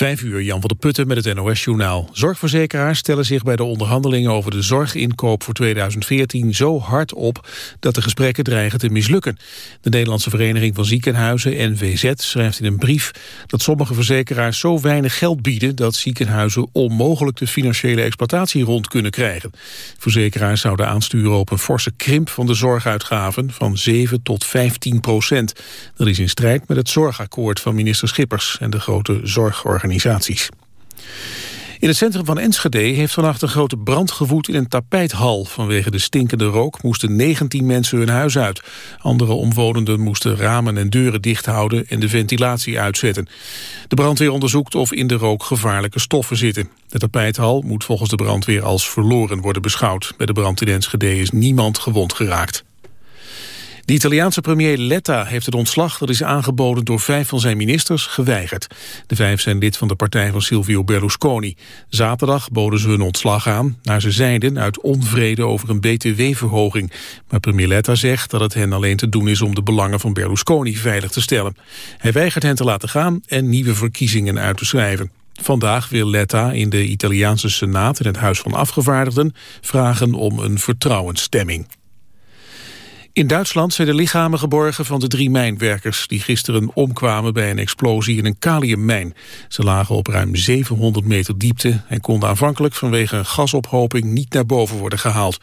Vijf uur, Jan van der Putten met het NOS-journaal. Zorgverzekeraars stellen zich bij de onderhandelingen over de zorginkoop voor 2014 zo hard op dat de gesprekken dreigen te mislukken. De Nederlandse Vereniging van Ziekenhuizen, NVZ, schrijft in een brief dat sommige verzekeraars zo weinig geld bieden dat ziekenhuizen onmogelijk de financiële exploitatie rond kunnen krijgen. Verzekeraars zouden aansturen op een forse krimp van de zorguitgaven van 7 tot 15 procent. Dat is in strijd met het zorgakkoord van minister Schippers en de grote zorgorganisaties In het centrum van Enschede heeft vannacht een grote brand gewoed in een tapijthal. Vanwege de stinkende rook moesten 19 mensen hun huis uit. Andere omwonenden moesten ramen en deuren dicht houden en de ventilatie uitzetten. De brandweer onderzoekt of in de rook gevaarlijke stoffen zitten. De tapijthal moet volgens de brandweer als verloren worden beschouwd. Bij de brand in Enschede is niemand gewond geraakt. De Italiaanse premier Letta heeft het ontslag dat is aangeboden door vijf van zijn ministers geweigerd. De vijf zijn lid van de partij van Silvio Berlusconi. Zaterdag boden ze hun ontslag aan, naar ze zeiden uit onvrede over een btw-verhoging. Maar premier Letta zegt dat het hen alleen te doen is om de belangen van Berlusconi veilig te stellen. Hij weigert hen te laten gaan en nieuwe verkiezingen uit te schrijven. Vandaag wil Letta in de Italiaanse Senaat en het Huis van Afgevaardigden vragen om een vertrouwensstemming. In Duitsland zijn de lichamen geborgen van de drie mijnwerkers... die gisteren omkwamen bij een explosie in een kaliummijn. Ze lagen op ruim 700 meter diepte... en konden aanvankelijk vanwege een gasophoping niet naar boven worden gehaald.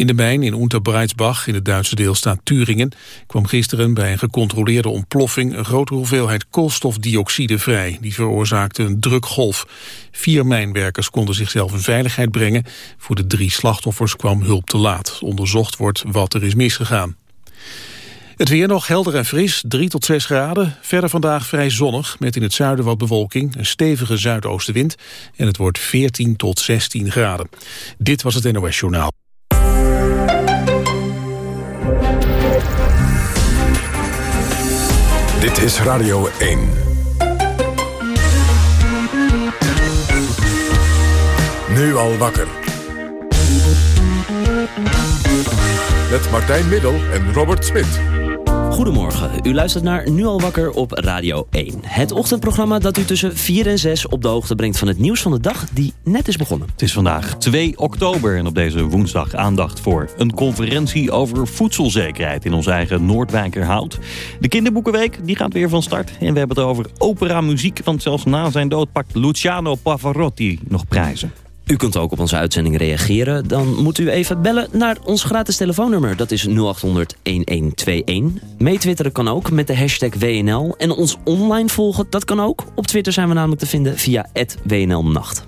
In de mijn in Unterbreitsbach in de Duitse deelstaat Turingen kwam gisteren bij een gecontroleerde ontploffing een grote hoeveelheid koolstofdioxide vrij. Die veroorzaakte een drukgolf. Vier mijnwerkers konden zichzelf in veiligheid brengen. Voor de drie slachtoffers kwam hulp te laat. Onderzocht wordt wat er is misgegaan. Het weer nog helder en fris, 3 tot 6 graden. Verder vandaag vrij zonnig, met in het zuiden wat bewolking... een stevige zuidoostenwind en het wordt 14 tot 16 graden. Dit was het NOS Journaal. Dit is Radio 1. Nu al wakker. Met Martijn Middel en Robert Smit. Goedemorgen, u luistert naar Nu al wakker op Radio 1. Het ochtendprogramma dat u tussen 4 en 6 op de hoogte brengt van het nieuws van de dag die net is begonnen. Het is vandaag 2 oktober en op deze woensdag aandacht voor een conferentie over voedselzekerheid in ons eigen Noordwijkerhout. De kinderboekenweek die gaat weer van start en we hebben het over opera muziek, want zelfs na zijn dood pakt Luciano Pavarotti nog prijzen. U kunt ook op onze uitzending reageren. Dan moet u even bellen naar ons gratis telefoonnummer. Dat is 0800-1121. Meetwitteren kan ook met de hashtag WNL. En ons online volgen, dat kan ook. Op Twitter zijn we namelijk te vinden via WNLnacht.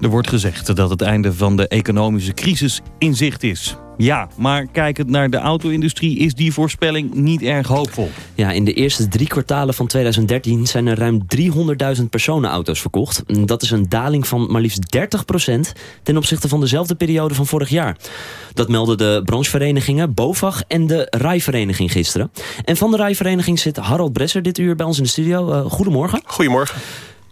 Er wordt gezegd dat het einde van de economische crisis in zicht is. Ja, maar kijkend naar de auto-industrie is die voorspelling niet erg hoopvol. Ja, in de eerste drie kwartalen van 2013 zijn er ruim 300.000 personenauto's verkocht. Dat is een daling van maar liefst 30% ten opzichte van dezelfde periode van vorig jaar. Dat melden de brancheverenigingen BOVAG en de Rijvereniging gisteren. En van de Rijvereniging zit Harold Bresser dit uur bij ons in de studio. Uh, goedemorgen. Goedemorgen.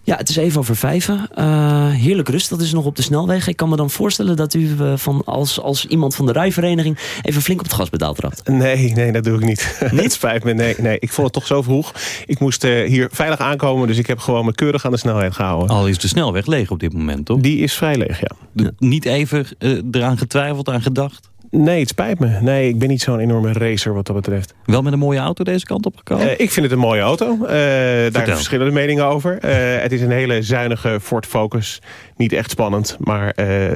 Ja, het is even over vijven. Uh, heerlijk rust, dat is nog op de snelweg. Ik kan me dan voorstellen dat u uh, van als, als iemand van de rijvereniging... even flink op het gaspedaal trapt. Nee, nee, dat doe ik niet. Niet? spijt me, nee, nee. Ik vond het toch zo vroeg. Ik moest uh, hier veilig aankomen, dus ik heb gewoon me keurig aan de snelheid gehouden. Al is de snelweg leeg op dit moment, toch? Die is vrij leeg, ja. De, niet even eraan getwijfeld, aan gedacht? Nee, het spijt me. Nee, ik ben niet zo'n enorme racer wat dat betreft. Wel met een mooie auto deze kant op gekomen? Uh, ik vind het een mooie auto. Uh, daar zijn verschillende meningen over. Uh, het is een hele zuinige Ford Focus. Niet echt spannend, maar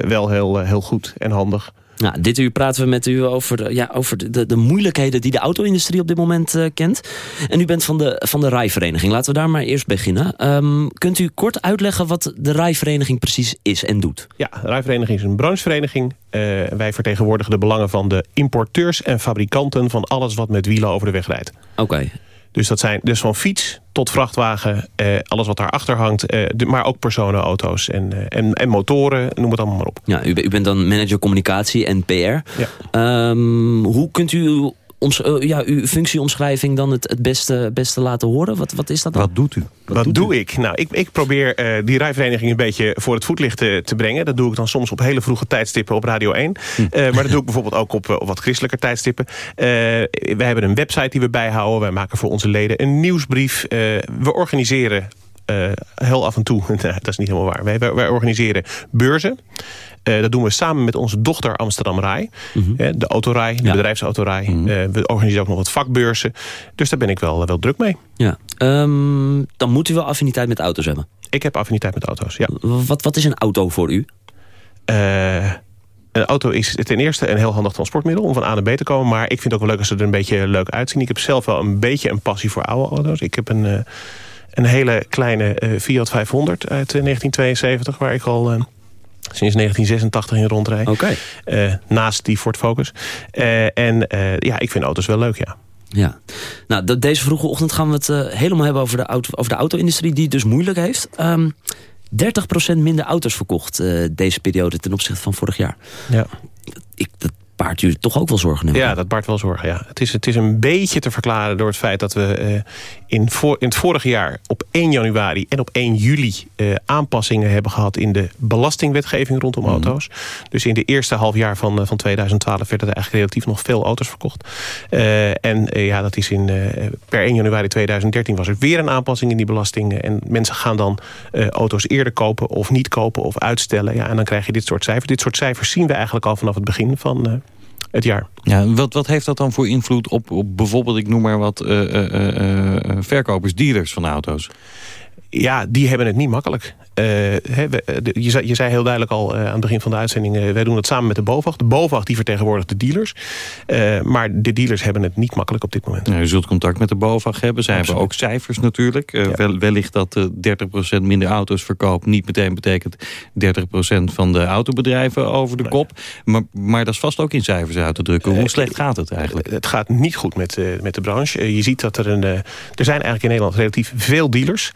wel heel, heel goed en handig. Nou, dit uur praten we met u over, de, ja, over de, de moeilijkheden die de auto-industrie op dit moment uh, kent. En u bent van de, van de rijvereniging. Laten we daar maar eerst beginnen. Um, kunt u kort uitleggen wat de rijvereniging precies is en doet? Ja, de rijvereniging is een branchevereniging. Uh, wij vertegenwoordigen de belangen van de importeurs en fabrikanten... van alles wat met wielen over de weg rijdt. Oké. Dus dat zijn dus van fiets tot vrachtwagen, eh, alles wat daarachter hangt. Eh, maar ook personenauto's en, eh, en, en motoren, noem het allemaal maar op. Ja, u, u bent dan manager communicatie en PR. Ja. Um, hoe kunt u ons, uh, ja, uw functieomschrijving dan het, het beste, beste laten horen? Wat, wat is dat dan? Wat doet u? Wat, wat doe u? ik? Nou, ik, ik probeer uh, die rijvereniging een beetje voor het voetlicht te, te, brengen. Dat doe ik dan soms op hele vroege tijdstippen op Radio 1. Hm. Uh, maar dat doe ik bijvoorbeeld ook op, op wat christelijke tijdstippen. we hebben een website die we bijhouden. Wij maken voor onze leden een nieuwsbrief. we organiseren heel af en toe, dat is niet helemaal waar. Wij, wij organiseren beurzen. dat doen we samen met onze dochter Amsterdam Rai. Mhm. de autorij, de ja. bedrijfsautorij. Mhm. we organiseren ook nog wat vakbeurzen. Dus daar ben ik wel, wel druk mee. Ja. Um, dan moet u wel affiniteit met auto's hebben. Ik heb affiniteit met auto's, ja. Wat, wat is een auto voor u? een auto is ten eerste een heel handig transportmiddel om van A naar B te komen. Maar ik vind het ook wel leuk als ze er een beetje leuk uitzien. Ik heb zelf wel een beetje een passie voor oude auto's. Ik heb een, een hele kleine Fiat 500 uit 1972 waar ik al sinds 1986 in rondrijd. Oké. naast die Ford Focus. en ja, ik vind auto's wel leuk, ja. Ja, nou, deze vroege ochtend gaan we het helemaal hebben over de, auto, over de auto-industrie... die het dus moeilijk heeft. Um, 30% minder auto's verkocht uh, deze periode ten opzichte van vorig jaar. Ja. Ik, dat baart u toch ook wel zorgen? Ja, dat baart wel zorgen, ja. Het is, het is een beetje te verklaren door het feit dat we uh, in, voor, in het vorige jaar op 1 januari en op 1 juli uh, aanpassingen hebben gehad in de belastingwetgeving rondom mm. auto's. Dus in de eerste half jaar van, uh, van 2012 werden er eigenlijk relatief nog veel auto's verkocht. en ja, dat is in, per 1 januari 2013 was er weer een aanpassing in die belastingen. En mensen gaan dan auto's eerder kopen of niet kopen of uitstellen. Ja, en dan krijg je dit soort cijfers. Dit soort cijfers zien we eigenlijk al vanaf het begin van het jaar. Ja, wat, wat heeft dat dan voor invloed op, op bijvoorbeeld, ik noem maar wat, uh, uh, verkopers, dealers van auto's? Ja, die hebben het niet makkelijk. Uh, je, zei, je, zei, heel duidelijk al uh, aan het begin van de uitzending... Wij doen het samen met de BOVAG. De BOVAG die vertegenwoordigt de dealers. maar de dealers hebben het niet makkelijk op dit moment. Nou, u zult contact met de BOVAG hebben. Zij hebben ook cijfers natuurlijk. Ja. wellicht dat 30% minder auto's verkoopt... niet meteen betekent 30% van de autobedrijven over de nee. kop. Maar, maar dat is vast ook in cijfers uit te drukken. Hoe slecht gaat het eigenlijk? Het gaat niet goed met, met de branche. je ziet dat er een... er zijn eigenlijk in Nederland relatief veel dealers.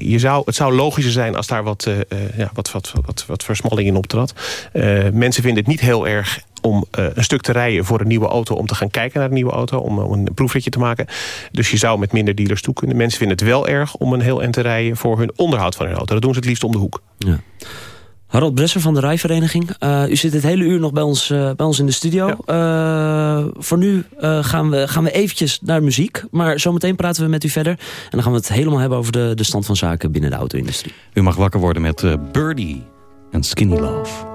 je zou, het zou logischer zijn als daar wat, uh, ja, wat, wat, wat, wat versmalling in optrad. Uh, mensen vinden het niet heel erg om een stuk te rijden voor een nieuwe auto... om te gaan kijken naar een nieuwe auto, om, om een proefritje te maken. Dus je zou met minder dealers toe kunnen. Mensen vinden het wel erg om een heel eind te rijden... voor hun onderhoud van hun auto. Dat doen ze het liefst om de hoek. Ja. Harold Bresser van de Rijvereniging. Uh, u zit het hele uur nog bij ons, uh, bij ons in de studio. Ja. Uh, voor nu gaan, we, gaan we eventjes naar muziek. Maar zometeen praten we met u verder. En dan gaan we het helemaal hebben over de, de stand van zaken binnen de auto-industrie. U mag wakker worden met Birdie en Skinny Love.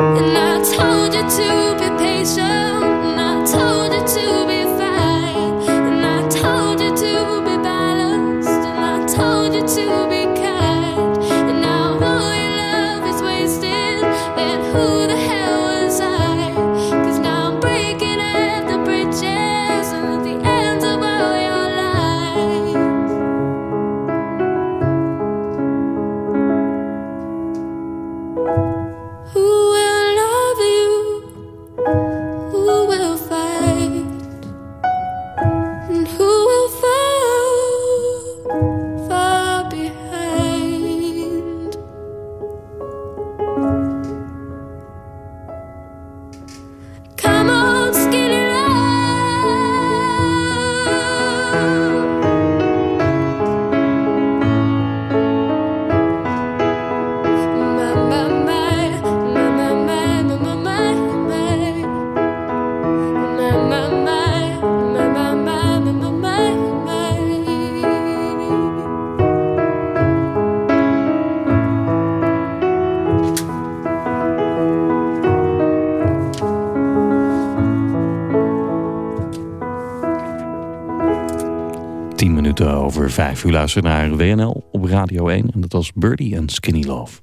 And I told you to be patient. Over 5 uur luisteren naar WNL op Radio 1. En dat was Birdie en Skinny Love.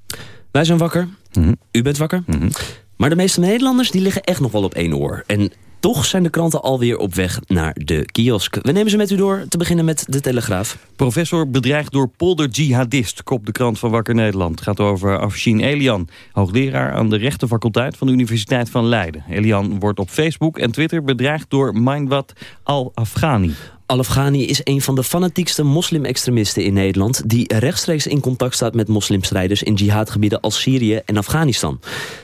Wij zijn wakker. Mhm. U bent wakker. Mhm. Maar de meeste Nederlanders die liggen echt nog wel op één oor. En toch zijn de kranten alweer op weg naar de kiosk. We nemen ze met u door, te beginnen met De Telegraaf. Professor bedreigd door polder-jihadist, kopt de krant van Wakker Nederland. Het gaat over Afshin Elian, hoogleraar aan de rechtenfaculteit van de Universiteit van Leiden. Elian wordt op Facebook en Twitter bedreigd door Mindwat al-Afghani. Al-Afghani is een van de fanatiekste moslim-extremisten in Nederland... die rechtstreeks in contact staat met moslimstrijders in jihadgebieden als Syrië en Afghanistan.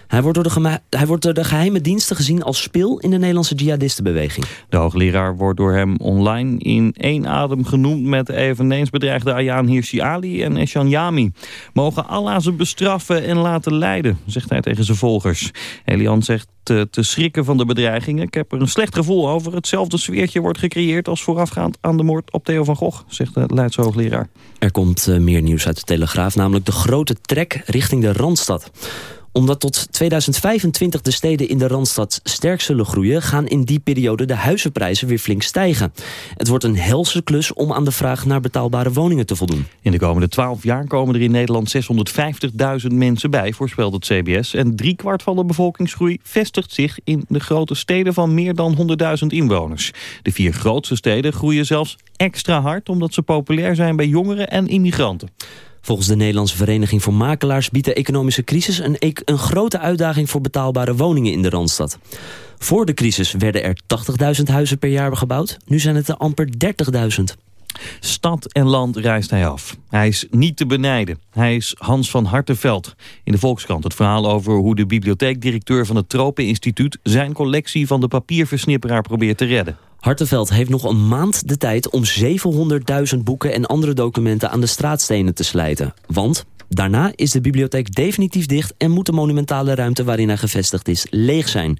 Hij wordt, door de hij wordt door de geheime diensten gezien als spil in de Nederlandse jihadistenbeweging. De hoogleraar wordt door hem online in één adem genoemd... met eveneens bedreigde Ayaan Hirsi Ali en Eshan Yami. Mogen Allah ze bestraffen en laten lijden, zegt hij tegen zijn volgers. Elian zegt te, te schrikken van de bedreigingen. Ik heb er een slecht gevoel over. Hetzelfde sfeertje wordt gecreëerd als voorafgaand aan de moord op Theo van Gogh, zegt de Leidse hoogleraar. Er komt eh, meer nieuws uit de Telegraaf, namelijk de grote trek richting de Randstad omdat tot 2025 de steden in de Randstad sterk zullen groeien... gaan in die periode de huizenprijzen weer flink stijgen. Het wordt een helse klus om aan de vraag naar betaalbare woningen te voldoen. In de komende 12 jaar komen er in Nederland 650.000 mensen bij, voorspelt het CBS. En driekwart van de bevolkingsgroei vestigt zich in de grote steden van meer dan 100.000 inwoners. De vier grootste steden groeien zelfs extra hard... omdat ze populair zijn bij jongeren en immigranten. Volgens de Nederlandse Vereniging voor Makelaars biedt de economische crisis een, e- een grote uitdaging voor betaalbare woningen in de Randstad. Voor de crisis werden er 80.000 huizen per jaar gebouwd. Nu zijn het er amper 30.000. Stad en land reist hij af. Hij is niet te benijden. Hij is Hans van Hartenveld. In de Volkskrant het verhaal over hoe de bibliotheekdirecteur van het Tropeninstituut... zijn collectie van de papierversnipperaar probeert te redden. Hartenveld heeft nog een maand de tijd om 700.000 boeken en andere documenten aan de straatstenen te slijten. Want daarna is de bibliotheek definitief dicht en moet de monumentale ruimte waarin hij gevestigd is leeg zijn.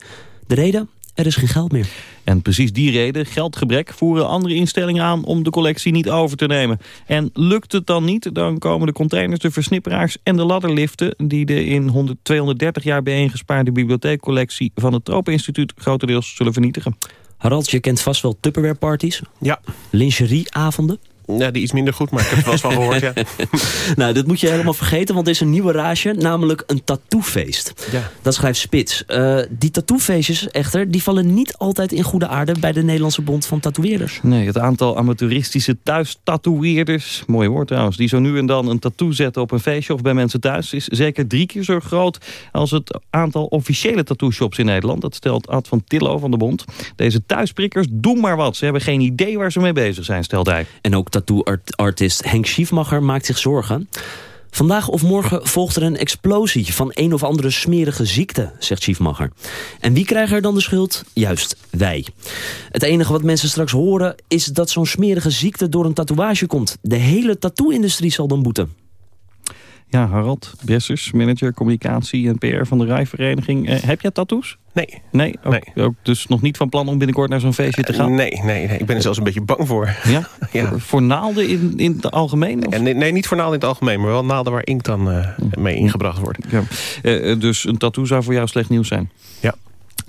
De reden? Er is geen geld meer. En precies die reden, geldgebrek, voeren andere instellingen aan om de collectie niet over te nemen. En lukt het dan niet, dan komen de containers, de versnipperaars en de ladderliften... die de in 100, 230 jaar bijeengespaarde bibliotheekcollectie van het Tropeninstituut grotendeels zullen vernietigen. Harald, je kent vast wel Tupperware parties, Ja, lingerieavonden. Ja, die is minder goed, maar ik heb het wel eens van gehoord. Ja. nou, dit moet je helemaal vergeten, want er is een nieuwe rage, namelijk een tattoofeest. Ja. Dat schrijft Spits. Eh, die tattoofeestjes echter, die vallen niet altijd in goede aarde bij de Nederlandse Bond van Tatoeëerders. Nee, het aantal amateuristische thuis-tatoeëerders, mooi woord trouwens... die zo nu en dan een tattoo zetten op een feestje of bij mensen thuis... is zeker drie keer zo groot als het aantal officiële tattoo-shops in Nederland. Dat stelt Ad van Tillo van de Bond. Deze thuisprikkers doen maar wat. Ze hebben geen idee waar ze mee bezig zijn, stelt hij. En ook tattoo-artist Henk Schiefmacher maakt zich zorgen. Vandaag of morgen volgt er een explosie van een of andere smerige ziekte, zegt Schiefmacher. En wie krijgt er dan de schuld? Juist, wij. Het enige wat mensen straks horen is dat zo'n smerige ziekte door een tatoeage komt. De hele tattoo-industrie zal dan boeten. Ja, Harald Bressers, manager communicatie en PR van de Rijvereniging. Eh, heb jij tattoos? Nee, Nee, ook, Nee. ook dus nog niet van plan om binnenkort naar zo'n feestje te gaan? nee, nee, nee, ik ben er zelfs een beetje bang voor. Ja? Ja. Voor, voor naalden in, in het algemeen? Of? Nee, nee, niet voor naalden in het algemeen, maar wel naalden waar inkt dan eh, mee ingebracht wordt. Ja. Eh, eh, dus een tattoo zou voor jou slecht nieuws zijn? Ja.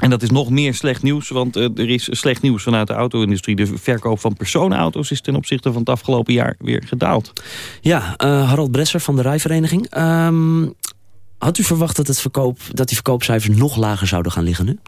En dat is nog meer slecht nieuws, want eh, er is slecht nieuws vanuit de auto-industrie. De verkoop van personenauto's is ten opzichte van het afgelopen jaar weer gedaald. Ja, eh, Harald Bresser van de Rijvereniging. Ehm, had u verwacht dat, het verkoop, dat die verkoopcijfers nog lager zouden gaan liggen nu?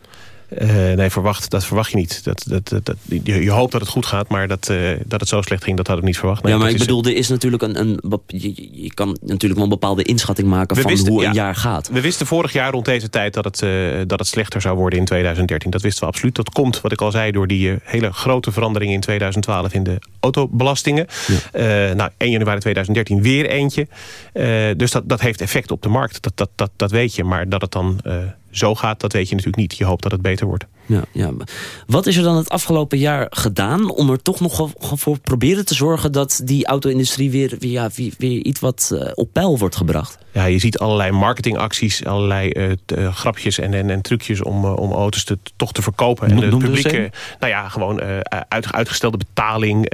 Eh, nee, verwacht, dat verwacht je niet. Dat, dat, dat, je, je hoopt dat het goed gaat, maar dat, eh, dat het zo slecht ging, dat hadden we niet verwacht. Nee, ja, maar ik is- bedoel, er is natuurlijk een, een je, je- kan natuurlijk wel een bepaalde inschatting maken We van wisten- hoe ja. een jaar gaat. We wisten vorig jaar rond deze tijd dat het, eh, dat het slechter zou worden in 2013. Dat wisten we absoluut. Dat komt, wat ik al zei, door die hele grote verandering in 2012 in de autobelastingen. Eh, nou, 1 januari 2013 weer eentje. Eh, dus dat, dat heeft effect op de markt. Dat, dat, dat, dat weet je. Maar dat het dan eh, zo gaat, dat weet je natuurlijk niet. Je hoopt dat het beter wordt. Ja, ja. Wat is er dan het afgelopen jaar gedaan om er toch nog voor proberen te zorgen dat die auto-industrie weer, weer, ja, weer, iets wat eh, op peil wordt gebracht? Ja, je ziet allerlei marketingacties, allerlei eh, eh, grapjes en, en, en trucjes om, om auto's te, toch te verkopen. En de publieke, nou ja, gewoon uit, uitgestelde betaling,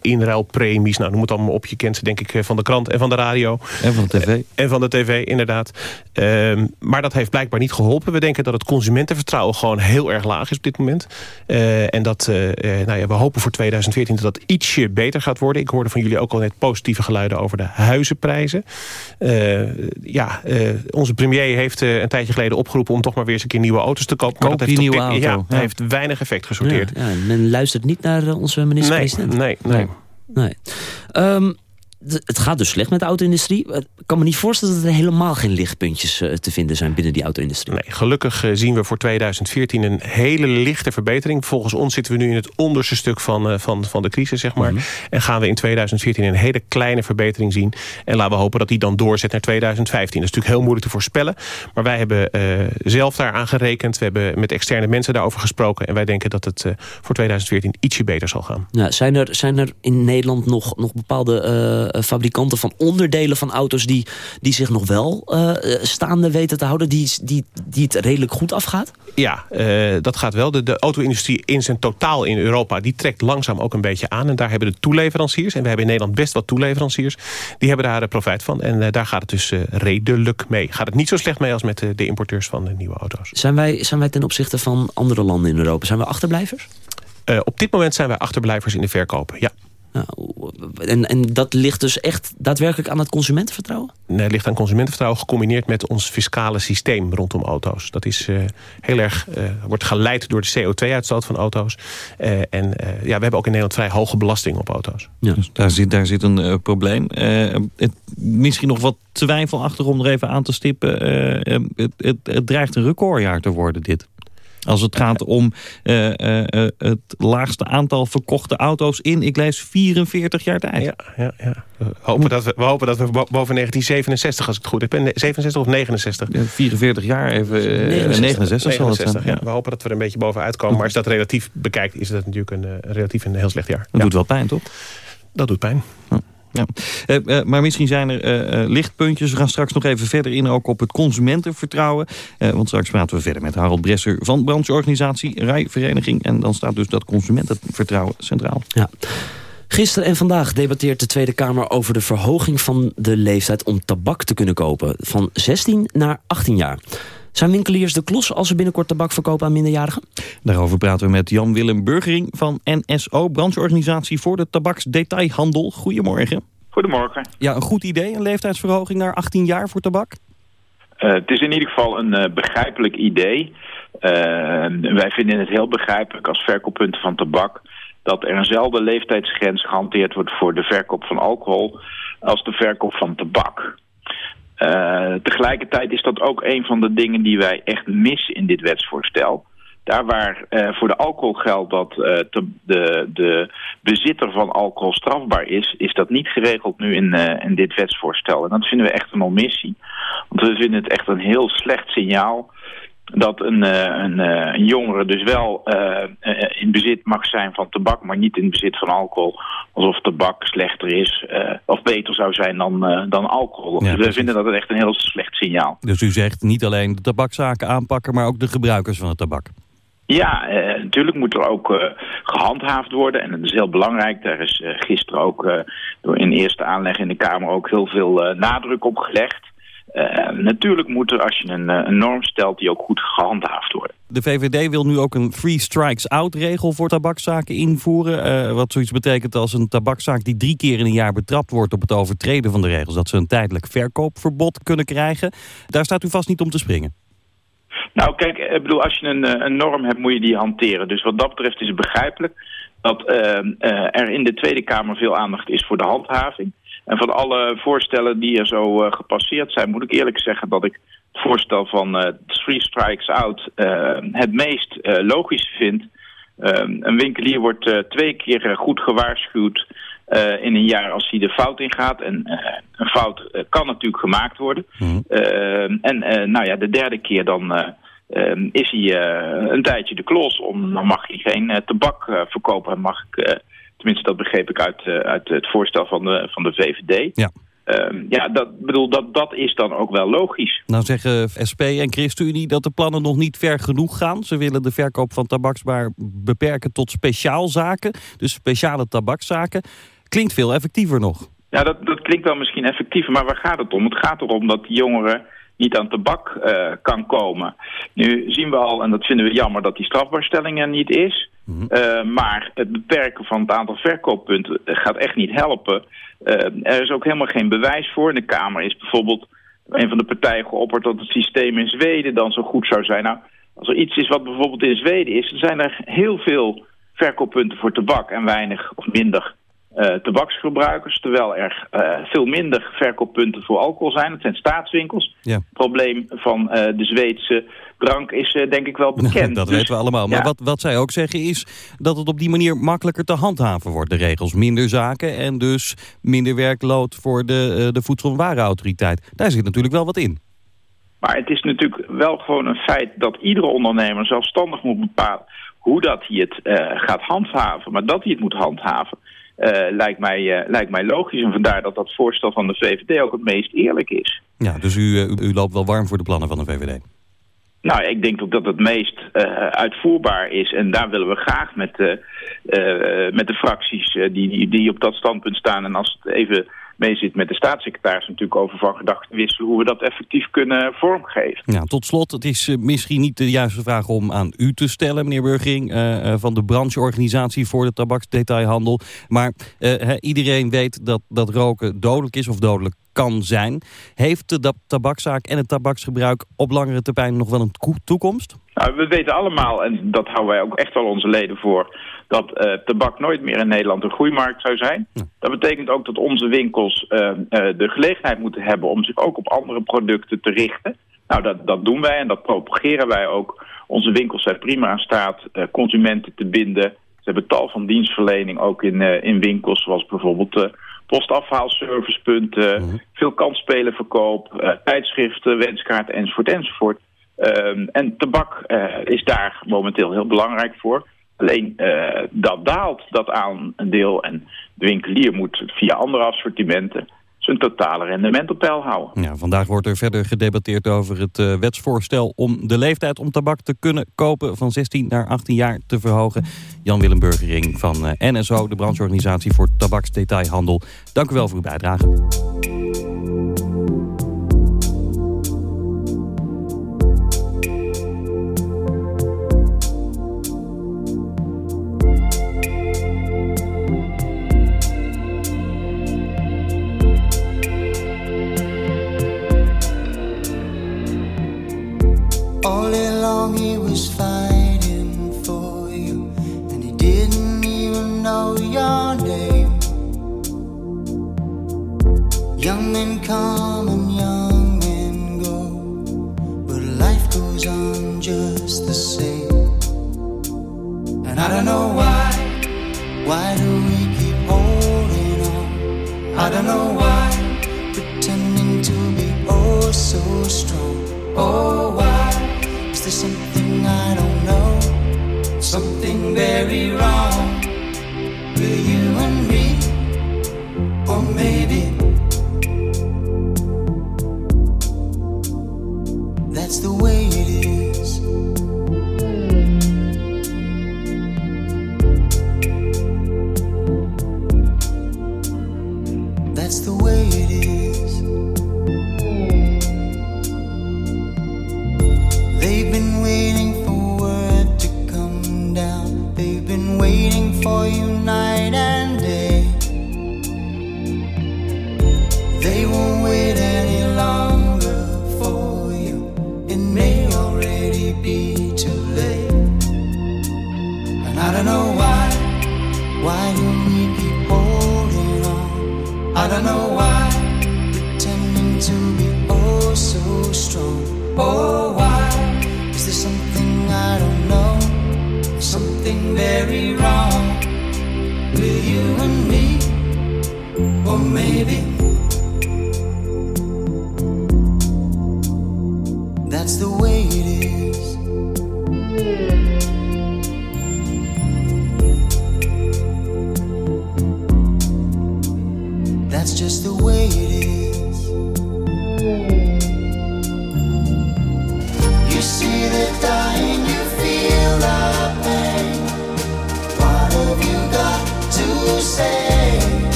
inruilpremies. Nou, noem het allemaal op. Je kent ze denk ik van de krant en van de radio. En van de tv. En van de tv, inderdaad. Ehm, maar dat heeft blijkbaar niet geholpen. We denken dat het consumentenvertrouwen gewoon heel erg laag is op dit moment. en dat, nou ja, we hopen voor 2014 dat dat ietsje beter gaat worden. Ik hoorde van jullie ook al net positieve geluiden over de huizenprijzen. ja, onze premier heeft een tijdje geleden opgeroepen... om toch maar weer eens een keer nieuwe auto's te kopen. Koop die nieuwe auto. Ja, ja, heeft weinig effect gesorteerd. Ja, men luistert niet naar onze minister-president. Nee, nee, nee. nee. Um, het gaat dus slecht met de auto-industrie. Ik kan me niet voorstellen dat er helemaal geen lichtpuntjes eh, te vinden zijn binnen die auto-industrie. Nee, gelukkig eh, zien we voor 2014 een hele lichte verbetering. Volgens ons zitten we nu in het onderste stuk van, van, van de crisis, zeg maar. Mhm. En gaan we in 2014 een hele kleine verbetering zien. En laten we hopen dat die dan doorzet naar 2015. Dat is natuurlijk heel moeilijk te voorspellen. Maar wij hebben uh, zelf daaraan gerekend. We hebben met externe mensen daarover gesproken. En wij denken dat het voor 2014 ietsje beter zal gaan. Ja, zijn, er, zijn er in Nederland nog, nog bepaalde eh, fabrikanten van onderdelen van auto's... die, die zich nog wel uh, staande weten te houden, die, die, die het redelijk goed afgaat? Ja, dat gaat wel. De, de auto-industrie in zijn totaal in Europa... die trekt langzaam ook een beetje aan. En daar hebben de toeleveranciers... en we hebben in Nederland best wat toeleveranciers... die hebben daar profijt van. En daar gaat het dus redelijk mee. Gaat het niet zo slecht mee als met de importeurs van de nieuwe auto's. Zijn wij, zijn wij ten opzichte van andere landen in Europa... zijn we achterblijvers? op dit moment zijn wij achterblijvers in de verkopen, ja. Nou, en, en dat ligt dus echt daadwerkelijk aan het consumentenvertrouwen? Nee, het ligt aan consumentenvertrouwen gecombineerd met ons fiscale systeem rondom auto's. Dat is uh, heel erg, uh, wordt geleid door de CO2-uitstoot van auto's. Uh, en ja, we hebben ook in Nederland vrij hoge belasting op auto's. Ja. Dus daar zit, daar zit een probleem. Het, misschien nog wat twijfelachtig om er even aan te stippen. Het, het, het dreigt een recordjaar te worden, dit. Als het gaat om uh, uh, het laagste aantal verkochte auto's in, ik lees, 44 jaar tijd. Ja, ja, ja. We, hopen dat we, we hopen dat we boven 1967, als ik het goed heb. 67 of 69? Ja, 44 jaar, even 69, 69, 69 ja. We hopen dat we er een beetje bovenuit komen. Maar als je dat relatief bekijkt, is dat natuurlijk een, relatief een heel slecht jaar. Dat doet wel pijn, toch? Dat doet pijn. Ja. Uh, maar misschien zijn er uh, lichtpuntjes. We gaan straks nog even verder in ook op het consumentenvertrouwen. want straks praten we verder met Harold Bresser van brancheorganisatie Rijvereniging. En dan staat dus dat consumentenvertrouwen centraal. Ja. Gisteren en vandaag debatteert de Tweede Kamer over de verhoging van de leeftijd om tabak te kunnen kopen. Van 16 naar 18 jaar. Zijn winkeliers de klos als ze binnenkort tabak verkopen aan minderjarigen? Daarover praten we met Jan-Willem Burgering van NSO, brancheorganisatie voor de tabaksdetailhandel. Goedemorgen. Goedemorgen. Ja, een goed idee, een leeftijdsverhoging naar 18 jaar voor tabak? Uh, het is in ieder geval een uh, begrijpelijk idee. Uh, wij vinden het heel begrijpelijk als verkooppunten van tabak... dat er eenzelfde leeftijdsgrens gehanteerd wordt voor de verkoop van alcohol... als de verkoop van tabak. Uh, tegelijkertijd is dat ook een van de dingen die wij echt missen in dit wetsvoorstel. Daar waar uh, voor de alcohol geldt dat te, de, de bezitter van alcohol strafbaar is, is dat niet geregeld nu in, in dit wetsvoorstel. En dat vinden we echt een omissie. Want we vinden het echt een heel slecht signaal dat een, eh, een, eh, een, jongere dus wel uh, in bezit mag zijn van tabak, maar niet in bezit van alcohol. Alsof tabak slechter is of beter zou zijn dan, dan alcohol. Ja, we vinden dat echt een heel slecht signaal. Dus u zegt niet alleen de tabakzaken aanpakken, maar ook de gebruikers van het tabak? Ja, natuurlijk moet er ook gehandhaafd worden. En dat is heel belangrijk. Daar is gisteren ook door in eerste aanleg in de Kamer ook heel veel nadruk op gelegd. Uh, natuurlijk moet er, als je een, eh, een, norm stelt, die ook goed gehandhaafd worden. De VVD wil nu ook een free strikes out regel voor tabakzaken invoeren. Uh, wat zoiets betekent als een tabakzaak die drie keer in een jaar betrapt wordt op het overtreden van de regels. Dat ze een tijdelijk verkoopverbod kunnen krijgen. Daar staat u vast niet om te springen. Nou kijk, ik bedoel, als je een, een norm hebt moet je die hanteren. Dus wat dat betreft is het begrijpelijk dat er in de Tweede Kamer veel aandacht is voor de handhaving. En van alle voorstellen die er zo uh, gepasseerd zijn, moet ik eerlijk zeggen dat ik het voorstel van uh, Three Strikes Out uh, het meest logisch vind. Ehm, een winkelier wordt twee keer goed gewaarschuwd in een jaar als hij de fout ingaat. En een fout kan natuurlijk gemaakt worden. Mhm. Ehm, en nou ja, de derde keer dan ehm, is hij een tijdje de klos. Om, dan mag hij geen tabak verkopen en mag ik Tenminste, dat begreep ik uit, uh, uit het voorstel van de, van de VVD. Ja. Uh, ja, dat, bedoel, dat, dat is dan ook wel logisch. Nou zeggen SP en ChristenUnie dat de plannen nog niet ver genoeg gaan. Ze willen de verkoop van tabaksbaar beperken tot speciaalzaken. Dus speciale tabakszaken. Klinkt veel effectiever nog. Ja, dat, dat klinkt wel misschien effectiever, maar waar gaat het om? Het gaat erom dat jongeren niet aan tabak eh, kan komen. Nu zien we al, en dat vinden we jammer, dat die strafbaarstelling er niet is. Eh, maar het beperken van het aantal verkooppunten gaat echt niet helpen. Eh, er is ook helemaal geen bewijs voor. In de Kamer is bijvoorbeeld een van de partijen geopperd dat het systeem in Zweden dan zo goed zou zijn. Nou, als er iets is wat bijvoorbeeld in Zweden is, dan zijn er heel veel verkooppunten voor tabak en weinig of minder tabaksgebruikers, terwijl er uh, veel minder verkooppunten voor alcohol zijn. Het zijn staatswinkels. Ja. Het probleem van uh, de Zweedse drank is denk ik wel bekend. dat Dus- weten we allemaal. Maar ja. wat, wat zij ook zeggen is dat het op die manier makkelijker te handhaven wordt. De regels minder zaken en dus minder werklood voor de, eh, de Voedsel- en Warenautoriteit. Daar zit natuurlijk wel wat in. Maar het is natuurlijk wel gewoon een feit dat iedere ondernemer zelfstandig moet bepalen hoe dat hij het eh, gaat handhaven. Maar dat hij het moet handhaven eh, lijkt, mij, eh, lijkt mij logisch. En vandaar dat dat voorstel van de VVD ook het meest eerlijk is. Ja, dus u, eh, u, u loopt wel warm voor de plannen van de VVD. Nou, ik denk ook dat het meest uitvoerbaar is. En daar willen we graag met, de met de fracties die, die op dat standpunt staan. En als het even mee zit met de staatssecretaris natuurlijk over van gedachten wisselen... hoe we dat effectief kunnen vormgeven. Ja, tot slot, het is eh, misschien niet de juiste vraag om aan u te stellen, meneer Burgering, eh, eh, van de brancheorganisatie voor de tabaksdetailhandel. Maar iedereen weet dat, dat roken dodelijk is of dodelijk kan zijn. Heeft de tabakzaak en het tabaksgebruik op langere termijn nog wel een ko- toekomst? Nou, we weten allemaal, en dat houden wij ook echt wel onze leden voor... dat eh, tabak nooit meer in Nederland een groeimarkt zou zijn. Dat betekent ook dat onze winkels eh, eh, de gelegenheid moeten hebben... om zich ook op andere producten te richten. Nou, dat, dat doen wij en dat propageren wij ook. Onze winkels zijn prima in staat consumenten te binden. Ze hebben tal van dienstverlening ook in, in winkels... zoals bijvoorbeeld postafhaalservicepunten... veel kansspelenverkoop, tijdschriften, wenskaarten enzovoort enzovoort... Ehm, en tabak is daar momenteel heel belangrijk voor. Alleen eh, dat daalt, dat aandeel. En de winkelier moet via andere assortimenten zijn totale rendement op peil houden. Ja, vandaag wordt er verder gedebatteerd over het eh, wetsvoorstel om de leeftijd om tabak te kunnen kopen van 16 naar 18 jaar te verhogen. Jan-Willem Burgering van eh, NSO, de brancheorganisatie voor tabaksdetailhandel. Dank u wel voor uw bijdrage.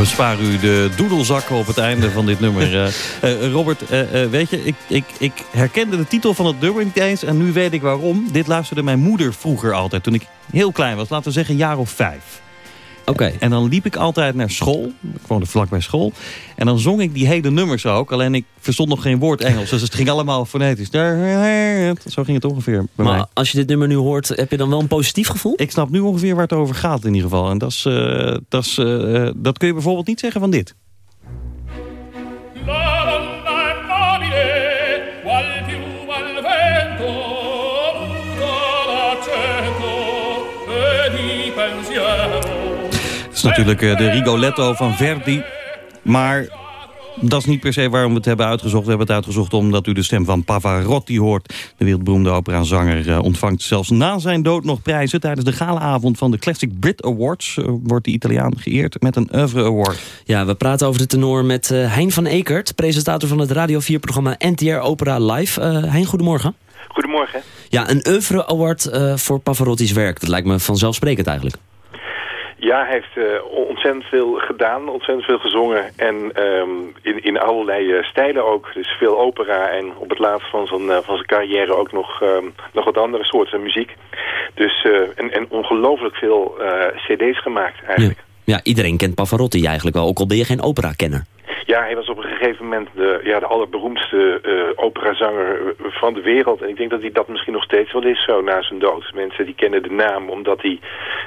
Besparen u de doedelzakken op het einde van dit nummer. Eh, eh, Robert, eh, weet je, ik, ik, ik herkende de titel van het nummer niet eens... en nu weet ik waarom. Dit luisterde mijn moeder vroeger altijd, toen ik heel klein was. Laten we zeggen een jaar of vijf. En dan liep ik altijd naar school. Ik woonde vlak bij school. En dan zong ik die hele nummers ook. Alleen ik verstond nog geen woord Engels. Dus het ging allemaal fonetisch. Zo ging het ongeveer bij mij. Maar als je dit nummer nu hoort, heb je dan wel een positief gevoel? Ik snap nu ongeveer waar het over gaat in ieder geval. En dat, is, eh, dat, is, eh, eh, dat kun je bijvoorbeeld niet zeggen van dit. Is natuurlijk eh, de Rigoletto van Verdi. Maar dat is niet per se waarom we het hebben uitgezocht. We hebben het uitgezocht omdat u de stem van Pavarotti hoort. De wereldberoemde operazanger eh, ontvangt zelfs na zijn dood nog prijzen. Tijdens de galaavond van de Classic Brit Awards... eh, wordt de Italiaan geëerd met een Oeuvre Award. Ja, we praten over de tenor met eh, Hein van Ekert... presentator van het Radio 4-programma NTR Opera Live. Eh hein, goedemorgen. Goedemorgen. Ja, een Oeuvre Award eh, voor Pavarotti's werk. Dat lijkt me vanzelfsprekend eigenlijk. Ja, hij heeft eh, ontzettend veel gedaan, ontzettend veel gezongen. En ehm, in, in allerlei eh, stijlen ook. Dus veel opera en op het laatst van zijn, eh, van zijn carrière ook nog, ehm, nog wat andere soorten muziek. Dus, en, en ongelooflijk veel cd's gemaakt eigenlijk. Iedereen kent Pavarotti eigenlijk wel, ook al ben je geen opera-kenner. Ja, hij was op een gegeven moment de, ja, de allerberoemdste eh, operazanger eh, van de wereld. En ik denk dat hij dat misschien nog steeds wel is zo na zijn dood. Mensen die kennen de naam omdat hij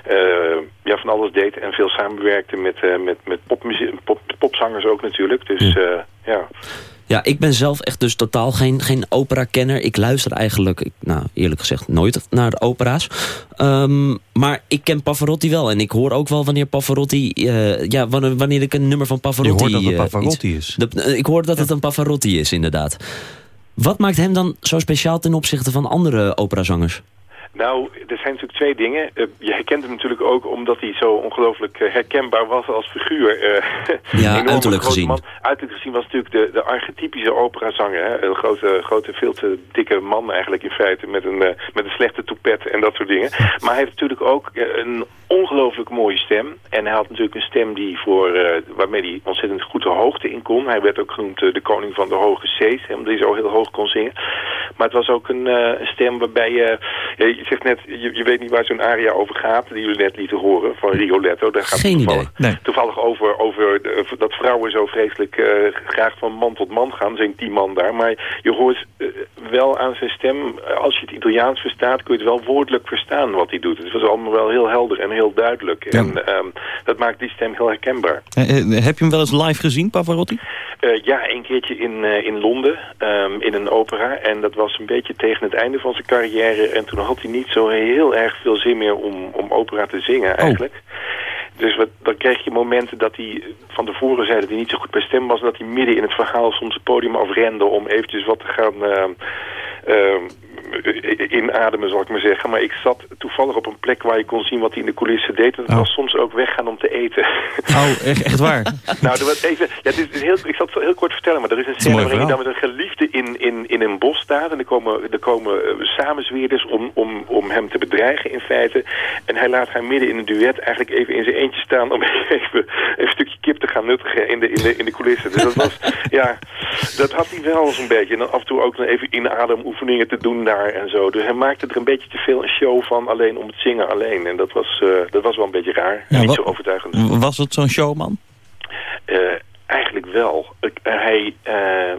eh, ja, van alles deed en veel samenwerkte met, met, met pop, popzangers ook natuurlijk. Dus ja. Ja, ik ben zelf echt dus totaal geen, geen opera-kenner. Ik luister eigenlijk, ik, nou eerlijk gezegd, nooit naar de opera's. Ehm, maar ik ken Pavarotti wel. En ik hoor ook wel wanneer Pavarotti... eh, ja, wanneer, wanneer ik een nummer van Pavarotti... Je hoort dat het eh, Pavarotti iets- is. Dat- eh, ik hoor dat het een Pavarotti is, inderdaad. Wat maakt hem dan zo speciaal ten opzichte van andere operazangers? Nou, er zijn natuurlijk twee dingen. Eh, je herkent hem natuurlijk ook omdat hij zo ongelooflijk eh, herkenbaar was als figuur. eh. Ja, uiterlijk gezien. Man. Uiterlijk gezien was natuurlijk de, de archetypische operazanger. Hè? Een grote, grote, veel te dikke man eigenlijk in feite. Met een, met een slechte toepet en dat soort dingen. Maar hij heeft natuurlijk ook een ongelooflijk mooie stem. En hij had natuurlijk een stem die voor, waarmee hij ontzettend goed de hoogte in kon. Hij werd ook genoemd de koning van de hoge C's. hè, Omdat hij zo heel hoog kon zingen. Maar het was ook een, een stem waarbij je... je zegt net, je, je weet niet waar zo'n aria over gaat. Die jullie net lieten horen van Rigoletto. Daar gaat Geen idee. toevallig, Nee. toevallig over, over de- dat vrouwen zo vreselijk eh, graag van man tot man gaan. Zingt die man daar. Maar je hoort eh, wel aan zijn stem, eh, als je het Italiaans verstaat, kun je het wel woordelijk verstaan wat hij doet. Het was allemaal wel heel helder en heel duidelijk. Ja. En ehm, dat maakt die stem heel herkenbaar. Eh, eh, heb je hem wel eens live gezien, Pavarotti? Ja, een keertje in, in Londen, um, in een opera. En dat was een beetje tegen het einde van zijn carrière. En toen had hij niet zo heel erg veel zin meer om, om opera te zingen eigenlijk. Oh. Dus wat, dan kreeg je momenten dat hij van tevoren zei dat hij niet zo goed bij stem was... en dat hij midden in het verhaal soms het podium afrende om eventjes wat te gaan... Uh, uh, inademen, zal ik maar zeggen. Maar ik zat toevallig op een plek waar je kon zien wat hij in de coulissen deed. En dat oh. was soms ook weggaan om te eten. Oh, echt, echt waar? nou, er was even, ja, het is heel, ik zal het heel kort vertellen, maar er is een scène waarin hij dan met een geliefde in, in, in een bos staat. En er komen, er komen uh, samenzweerders om, om, om hem te bedreigen in feite. En hij laat haar midden in een duet eigenlijk even in zijn eentje staan om even een stukje kip te gaan nuttigen in de, in de, in de coulissen. Dus dat was, ja, dat had hij wel eens een beetje. En dan af en toe ook nog even inademoefeningen te doen daar en zo. Dus hij maakte er een beetje te veel een show van alleen om het zingen alleen. En dat was, uh, dat was wel een beetje raar. Ja, niet zo overtuigend. Was het zo'n showman? Eigenlijk wel. Uh, hij,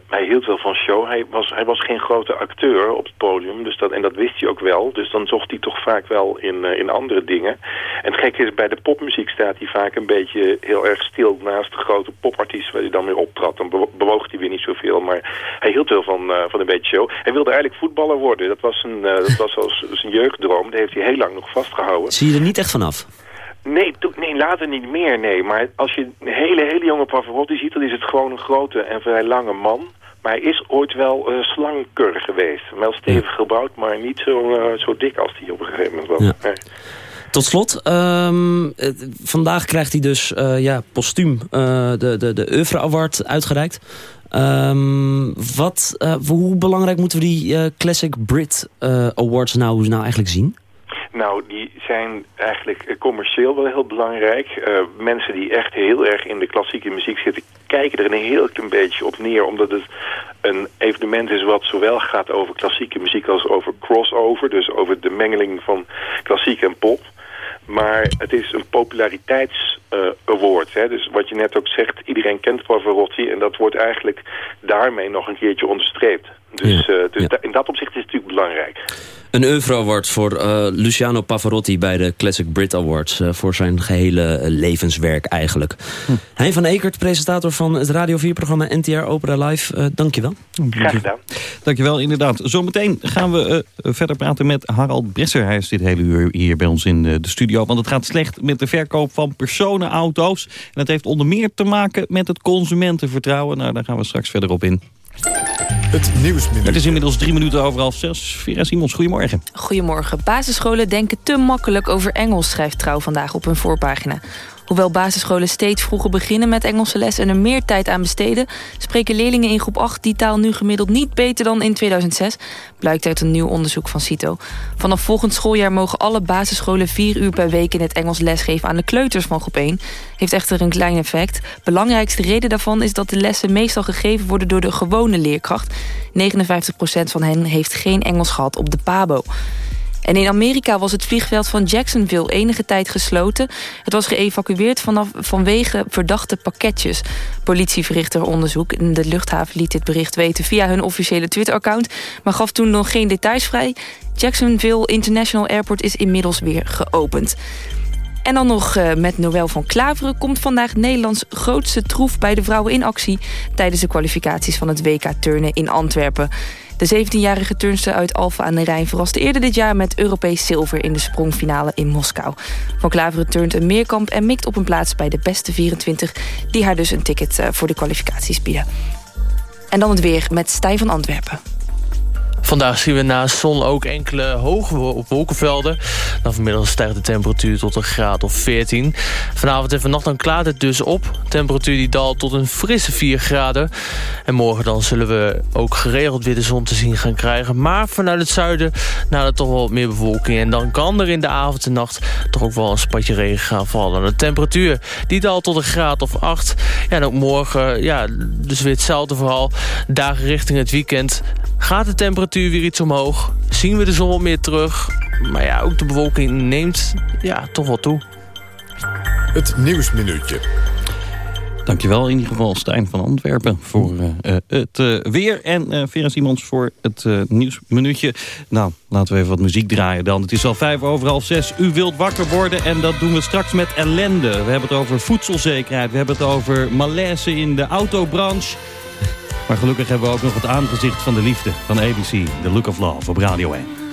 hij hield wel van show. Hij was, hij was geen grote acteur op het podium. Dus dat, en dat wist hij ook wel. Dus dan zocht hij toch vaak wel in, in andere dingen. En het gekke is, bij de popmuziek staat hij vaak een beetje heel erg stil... naast de grote popartiest waar hij dan weer optrad. Dan bewoog hij weer niet zoveel. Maar hij hield wel van, van een beetje show. Hij wilde eigenlijk voetballer worden. Dat was, een, dat was als, zijn jeugddroom. Daar heeft hij heel lang nog vastgehouden. Zie je er niet echt vanaf? Nee, nee, later niet meer, nee. Maar als je een hele, hele jonge Pavarotti ziet... dan is het gewoon een grote en vrij lange man. Maar hij is ooit wel uh, slangkur geweest. Wel stevig ja. gebouwd, maar niet zo, uh, zo dik als hij op een gegeven moment was. Ja. Nee. Tot slot, um, vandaag krijgt hij dus uh, ja, postuum de, de, de Oeuvre Award uitgereikt. Um, wat, hoe belangrijk moeten we die Classic Brit Awards nou, nou eigenlijk zien? Nou, die zijn eigenlijk commercieel wel heel belangrijk. Uh, mensen die echt heel erg in de klassieke muziek zitten... kijken er een heel klein beetje op neer... omdat het een evenement is wat zowel gaat over klassieke muziek... als over crossover, dus over de mengeling van klassiek en pop. Maar het is een populariteits-award. Uh, dus wat je net ook zegt, iedereen kent Pavarotti... en dat wordt eigenlijk daarmee nog een keertje onderstreept. Dus, ja. uh, dus ja. in dat opzicht is het natuurlijk belangrijk. Een Euro Award voor uh, Luciano Pavarotti bij de Classic Brit Awards. Uh, voor zijn gehele levenswerk eigenlijk. Hm. Hein van Ekert, presentator van het Radio 4-programma NTR Opera Live. dankjewel. Graag gedaan. Dankjewel, inderdaad. Zometeen gaan we verder praten met Harald Bresser. Hij is dit hele uur hier bij ons in de studio. Want het gaat slecht met de verkoop van personenauto's. En dat heeft onder meer te maken met het consumentenvertrouwen. Nou, daar gaan we straks verder op in. Het Nieuwsminuutje. Het is inmiddels drie minuten over half zes. Vera Simons, goedemorgen. Goedemorgen. Basisscholen denken te makkelijk over Engels, schrijft Trouw vandaag op hun voorpagina. Hoewel basisscholen steeds vroeger beginnen met Engelse les en er meer tijd aan besteden, spreken leerlingen in groep 8 die taal nu gemiddeld niet beter dan in 2006, blijkt uit een nieuw onderzoek van CITO. Vanaf volgend schooljaar mogen alle basisscholen vier uur per week in het Engels lesgeven aan de kleuters van groep 1. Heeft echter een klein effect. Belangrijkste reden daarvan is dat de lessen meestal gegeven worden door de gewone leerkracht. 59% van hen heeft geen Engels gehad op de PABO. En in Amerika was het vliegveld van Jacksonville enige tijd gesloten. Het was geëvacueerd vanaf, vanwege verdachte pakketjes. Politie verrichtte er onderzoek. De luchthaven liet dit bericht weten via hun officiële Twitter-account... maar gaf toen nog geen details vrij. Jacksonville International Airport is inmiddels weer geopend. En dan nog uh, met Noël van Klaveren komt vandaag Nederlands grootste troef bij de vrouwen in actie... tijdens de kwalificaties van het WK Turnen in Antwerpen. De 17-jarige turnster uit Alfa aan de Rijn verraste eerder dit jaar met Europees zilver in de sprongfinale in Moskou. Van Klaveren turnt een meerkamp en mikt op een plaats bij de beste 24, die haar dus een ticket eh, voor de kwalificaties bieden. En dan het weer met Stijn van Antwerpen. Vandaag zien we naast zon ook enkele hoge wolkenvelden. Dan vanmiddag stijgt de temperatuur tot een graad of 14. Vanavond en vannacht dan klaart het dus op. Temperatuur die daalt tot een frisse 4 graden. En morgen dan zullen we ook geregeld weer de zon te zien gaan krijgen. Maar vanuit het zuiden naar toch wel wat meer bewolking. En dan kan er in de avond en nacht toch ook wel een spatje regen gaan vallen. De temperatuur die daalt tot een graad of 8. Ja, en ook morgen, ja, dus weer hetzelfde verhaal. Dagen richting het weekend gaat de temperatuur temperatuur weer iets omhoog. Zien we de zon wat meer terug. Maar ja, ook de bewolking neemt ja, toch wel toe. Het Nieuwsminuutje. Dankjewel in ieder geval Stijn van Antwerpen voor uh, het uh, weer. En uh, Vera Simons voor het nieuwsminuutje. Nou, laten we even wat muziek draaien dan. Het is al vijf over half zes. U wilt wakker worden en dat doen we straks met ellende. We hebben het over voedselzekerheid. We hebben het over malaise in de autobranche. Maar gelukkig hebben we ook nog het aangezicht van de liefde van ABC. The Look of Love op Radio 1.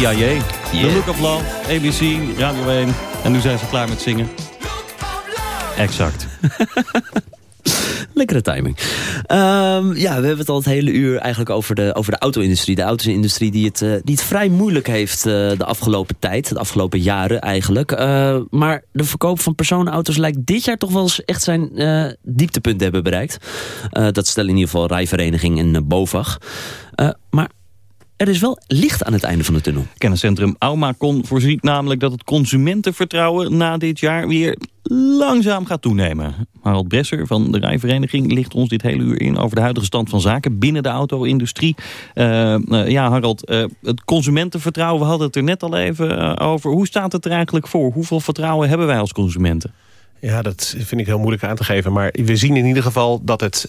Yippee-yi-yi. Yippie The Look of Love, ABC, Radio 1. En nu zijn ze klaar met zingen. Exact. Lekkere timing. Ehm, ja, we hebben het al het hele uur eigenlijk over de, over de auto-industrie. De auto-industrie die het, eh, die het vrij moeilijk heeft eh, de afgelopen tijd. De afgelopen jaren eigenlijk. Eh, maar de verkoop van personenauto's lijkt dit jaar toch wel eens echt zijn dieptepunt te hebben bereikt. Dat stellen in ieder geval Rijvereniging en uh, BOVAG. Maar er is wel licht aan het einde van de tunnel. Kenniscentrum Aumacon voorziet namelijk dat het consumentenvertrouwen na dit jaar weer langzaam gaat toenemen. Harald Bresser van de Rijvereniging ligt ons dit hele uur in over de huidige stand van zaken binnen de auto-industrie. Uh, uh, ja, Harald, uh, het consumentenvertrouwen, we hadden het er net al even over. Hoe staat het er eigenlijk voor? Hoeveel vertrouwen hebben wij als consumenten? Ja, dat vind ik heel moeilijk aan te geven. Maar we zien in ieder geval dat het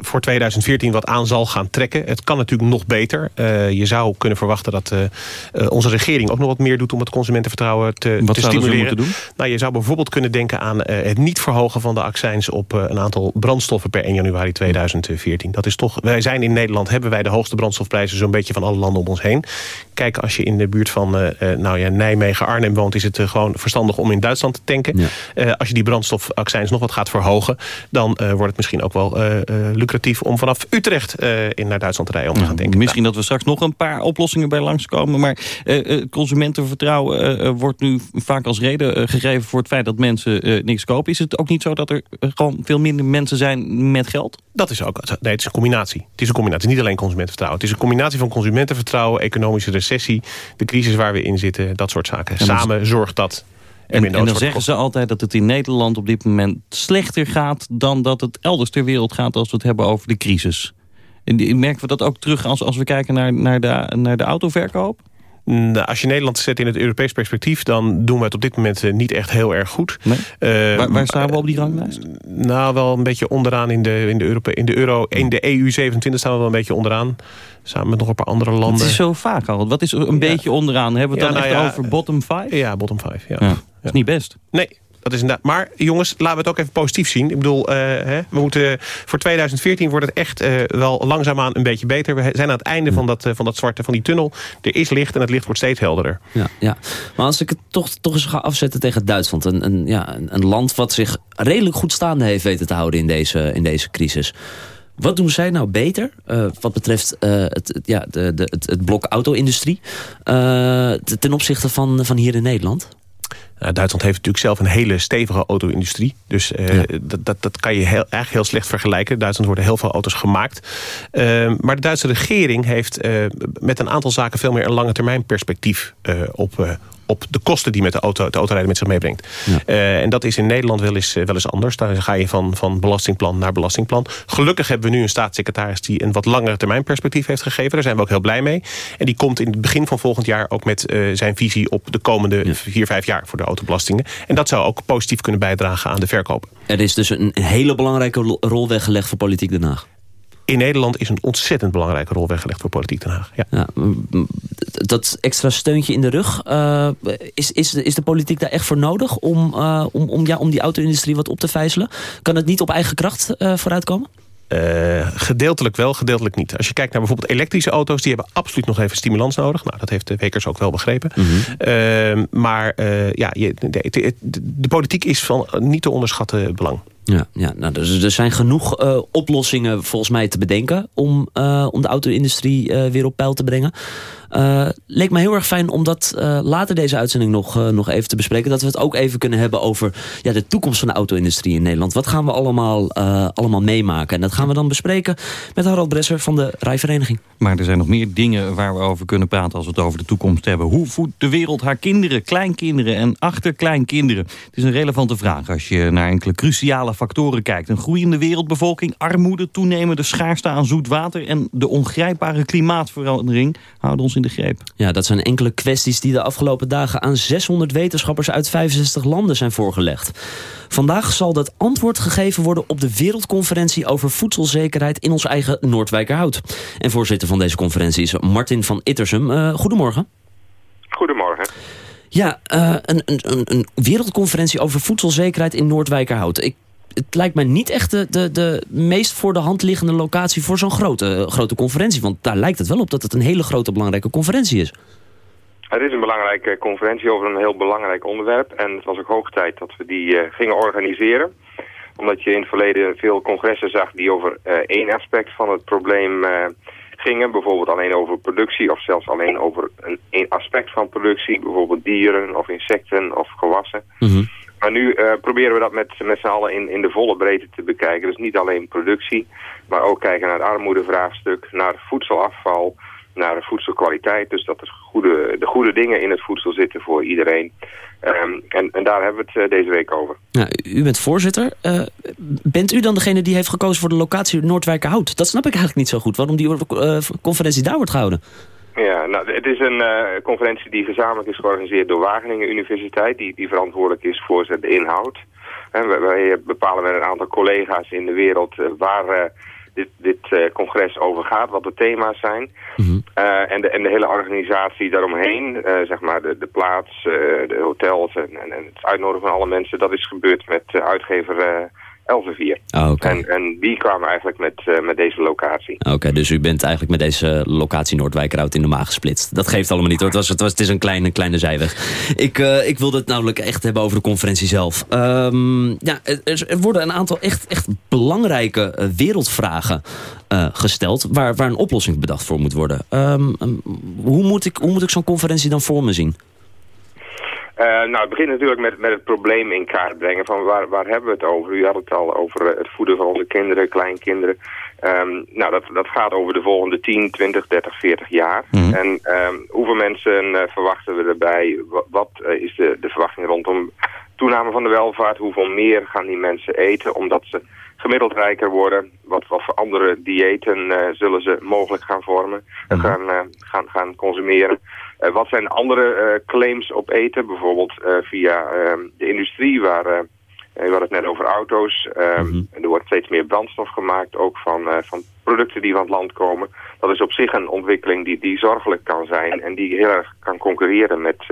voor 2014 wat aan zal gaan trekken. Het kan natuurlijk nog beter. Uh, je zou kunnen verwachten dat uh, uh, onze regering ook nog wat meer doet... om het consumentenvertrouwen te, wat te stimuleren. doen? Nou, je zou bijvoorbeeld kunnen denken aan het niet verhogen van de accijns... op een aantal brandstoffen per 1 januari 2014. Dat is toch, wij zijn in Nederland, hebben wij de hoogste brandstofprijzen... zo'n beetje van alle landen om ons heen. Kijk, als je in de buurt van nou ja, Nijmegen, Arnhem woont... is het gewoon verstandig om in Duitsland te tanken. Ja. als je die brandstofaccijns nog wat gaat verhogen... dan wordt het misschien ook wel lucratief om vanaf Utrecht uh, in naar Duitsland te rijden. Om te gaan denken. Misschien nou. dat we straks nog een paar oplossingen bij langskomen. Maar uh, consumentenvertrouwen uh, wordt nu vaak als reden gegeven voor het feit dat mensen niks kopen. Is het ook niet zo dat er gewoon veel minder mensen zijn met geld? Dat is ook. Nee, het is een combinatie. Het is een combinatie. Niet alleen consumentenvertrouwen. Het is een combinatie van consumentenvertrouwen, economische recessie, de crisis waar we in zitten, dat soort zaken. Samen zorgt dat En, en dan zeggen ze altijd dat het in Nederland op dit moment slechter gaat... dan dat het elders ter wereld gaat als we het hebben over de crisis. En die- merken we dat ook terug als, als we kijken naar, naar, de, naar de autoverkoop? Nou, als je Nederland zet in het Europees perspectief... dan doen we het op dit moment eh, niet echt heel erg goed. Nee? Eh, waar, waar staan we op die ranglijst? Nou, wel een beetje onderaan in de, in de, Europe, in de euro. In de EU27 staan we wel een beetje onderaan. Samen met nog een paar andere landen. Het is zo vaak al. Wat is een beetje onderaan? Hebben we het Ja, dan nou echt ja, over bottom 5? Ja, bottom 5. Ja. Dat is niet best. Nee, dat is inderdaad. Maar jongens, laten we het ook even positief zien. Ik bedoel, eh, hè, we moeten, voor 2014 wordt het echt eh, wel langzaamaan een beetje beter. We zijn aan het einde van dat, eh, van dat zwarte, van die tunnel. Er is licht en het licht wordt steeds helderder. Ja, ja. Maar als ik het toch, toch eens ga afzetten tegen Duitsland. Een, een, ja, een, land wat zich redelijk goed staande heeft weten te houden in deze, in deze crisis. Wat doen zij nou beter eh, wat betreft eh, het, het- ja, de, de, het, het blok auto-industrie eh, ten opzichte van, van hier in Nederland? Nou, Duitsland heeft natuurlijk zelf een hele stevige auto-industrie. Dus eh, dat, dat, dat kan je heel, eigenlijk heel slecht vergelijken. In Duitsland worden heel veel auto's gemaakt. Eh, maar de Duitse regering heeft eh, met een aantal zaken... veel meer een lange termijn perspectief eh, op, eh, op de kosten die met de, auto, de autorijden met zich meebrengt. Eh, en dat is in Nederland wel eens, eh, wel eens anders. Daar ga je van, van belastingplan naar belastingplan. Gelukkig hebben we nu een staatssecretaris... die een wat langere termijn perspectief heeft gegeven. Daar zijn we ook heel blij mee. En die komt in het begin van volgend jaar... ook met eh, zijn visie op de komende vier, vijf jaar... voor de autobelastingen. En dat zou ook positief kunnen bijdragen aan de verkoop. Er is dus een, hele belangrijke rol weggelegd voor politiek Den Haag. In Nederland is een ontzettend belangrijke rol weggelegd voor politiek Den Haag. Ja. Ja, dat extra steuntje in de rug, eh, is, is, de, is de politiek daar echt voor nodig om, eh, om, om, ja, om die auto-industrie wat op te vijzelen? Kan het niet op eigen kracht eh, vooruitkomen? Gedeeltelijk wel, gedeeltelijk niet. Als je kijkt naar bijvoorbeeld elektrische auto's... die hebben absoluut nog even stimulans nodig. Nou, dat heeft de Wekers ook wel begrepen. Eh, maar eh, ja, je, de, de- de politiek is van niet te onderschatten belang. Ja, ja nou, dus er zijn genoeg eh, oplossingen volgens mij te bedenken om, eh, om de auto-industrie eh, weer op peil te brengen. Eh, leek me heel erg fijn om dat eh, later deze uitzending nog, eh, nog even te bespreken. Dat we het ook even kunnen hebben over ja, de toekomst van de auto-industrie in Nederland. Wat gaan we allemaal, allemaal meemaken? En dat gaan we dan bespreken met Harald Bresser van de Rijvereniging. Maar er zijn nog meer dingen waar we over kunnen praten als we het over de toekomst hebben. Hoe voedt de wereld haar kinderen, kleinkinderen en achterkleinkinderen? Het is een relevante vraag als je naar enkele cruciale factoren kijkt. Een groeiende wereldbevolking, armoede, toenemende schaarste aan zoet water... en de ongrijpbare klimaatverandering houden ons in de greep. Ja, dat zijn enkele kwesties die de afgelopen dagen aan 600 wetenschappers uit 65 landen zijn voorgelegd. Vandaag zal dat antwoord gegeven worden op de wereldconferentie over voedselzekerheid in ons eigen Noordwijkerhout. En voorzitter van deze conferentie is Martin van Ittersum. Eh, goedemorgen. Goedemorgen. Ja, eh, een, een, een, een wereldconferentie over voedselzekerheid in Noordwijkerhout. Ik, het lijkt mij niet echt de, de, de meest voor de hand liggende locatie voor zo'n grote, grote conferentie. Want daar lijkt het wel op dat het een hele grote belangrijke conferentie is. Het is een belangrijke conferentie over een heel belangrijk onderwerp. En het was ook hoog tijd dat we die eh, gingen organiseren. Omdat je in het verleden veel congressen zag die over eh, één aspect van het probleem eh, gingen. Bijvoorbeeld alleen over productie of zelfs alleen over een één aspect van productie. Bijvoorbeeld dieren of insecten of gewassen. Maar nu eh, proberen we dat met, met z'n allen in, in de volle breedte te bekijken. Dus niet alleen productie, maar ook kijken naar het armoedevraagstuk, naar voedselafval, naar de voedselkwaliteit. Dus dat er goede, de goede dingen in het voedsel zitten voor iedereen. Ehm, en, en daar hebben we het eh, deze week over. U bent voorzitter. Eh, bent u dan degene die heeft gekozen voor de locatie Noordwijkerhout? Dat snap ik eigenlijk niet zo goed. Waarom die conferentie daar wordt gehouden? Ja, nou, het is een eh, conferentie die gezamenlijk is georganiseerd door Wageningen Universiteit, die, die verantwoordelijk is voor de inhoud. En wij, bepalen met een aantal collega's in de wereld eh, waar eh, dit, dit congres over gaat, wat de thema's zijn. Eh, en, de, en de hele organisatie daaromheen, zeg maar de, de plaats, de hotels en, en, en het uitnodigen van alle mensen, dat is gebeurd met uitgever Elsevier. Ah, Oké, En, en die kwamen eigenlijk met, eh, met deze locatie. Oké, dus u bent eigenlijk met deze locatie Noordwijkerhout in de maag gesplitst. Dat geeft allemaal niet hoor. Het, was, het, was, het is een kleine, kleine zijweg. Ik, eh, ik wilde het namelijk echt hebben over de conferentie zelf. Ehm, ja, er, er worden een aantal echt, echt belangrijke eh, wereldvragen gesteld... Waar, waar een oplossing bedacht voor moet worden. Ehm, ehm, hoe moet ik, hoe moet ik zo'n conferentie dan voor me zien? Eh, nou, het begint natuurlijk met, met het probleem in kaart brengen van waar, waar hebben we het over? U had het al over eh, het voeden van onze kinderen, kleinkinderen. Ehm, nou, dat, dat gaat over de volgende 10, 20, 30, 40 jaar. En ehm, hoeveel mensen eh, verwachten we erbij? Wat, wat is de, de verwachting rondom toename van de welvaart. Hoeveel meer gaan die mensen eten omdat ze gemiddeld rijker worden. Wat, wat voor andere diëten zullen ze mogelijk gaan vormen, Mhm. gaan, gaan, gaan consumeren. Eh, wat zijn andere eh, claims op eten? Bijvoorbeeld eh, via eh, de industrie waar... we hadden het net over auto's. Ehm, Mhm. Er wordt steeds meer brandstof gemaakt, ook van, van producten die van het land komen. Dat is op zich een ontwikkeling die, die zorgelijk kan zijn en die heel erg kan concurreren met,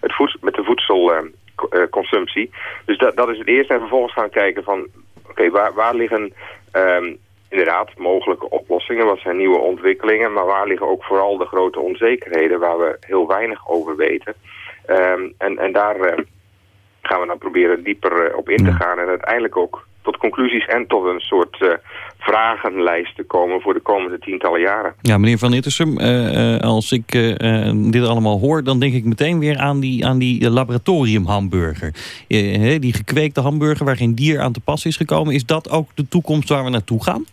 het met de voedselconsumptie. dus dat, dat is het eerste. En vervolgens gaan kijken van, oké, waar, waar liggen ehm, inderdaad mogelijke oplossingen? Wat zijn nieuwe ontwikkelingen? Maar waar liggen ook vooral de grote onzekerheden waar we heel weinig over weten? Ehm, en, en daar... eh, gaan we dan proberen dieper eh, op in te gaan en uiteindelijk ook tot conclusies en tot een soort eh, vragenlijst te komen voor de komende tientallen jaren. Ja, meneer Van Ittersum, eh, als ik dit allemaal hoor... dan denk ik meteen weer aan die, aan die laboratoriumhamburger. Die gekweekte hamburger waar geen dier aan te pas is gekomen. Is dat ook de toekomst waar we naartoe gaan?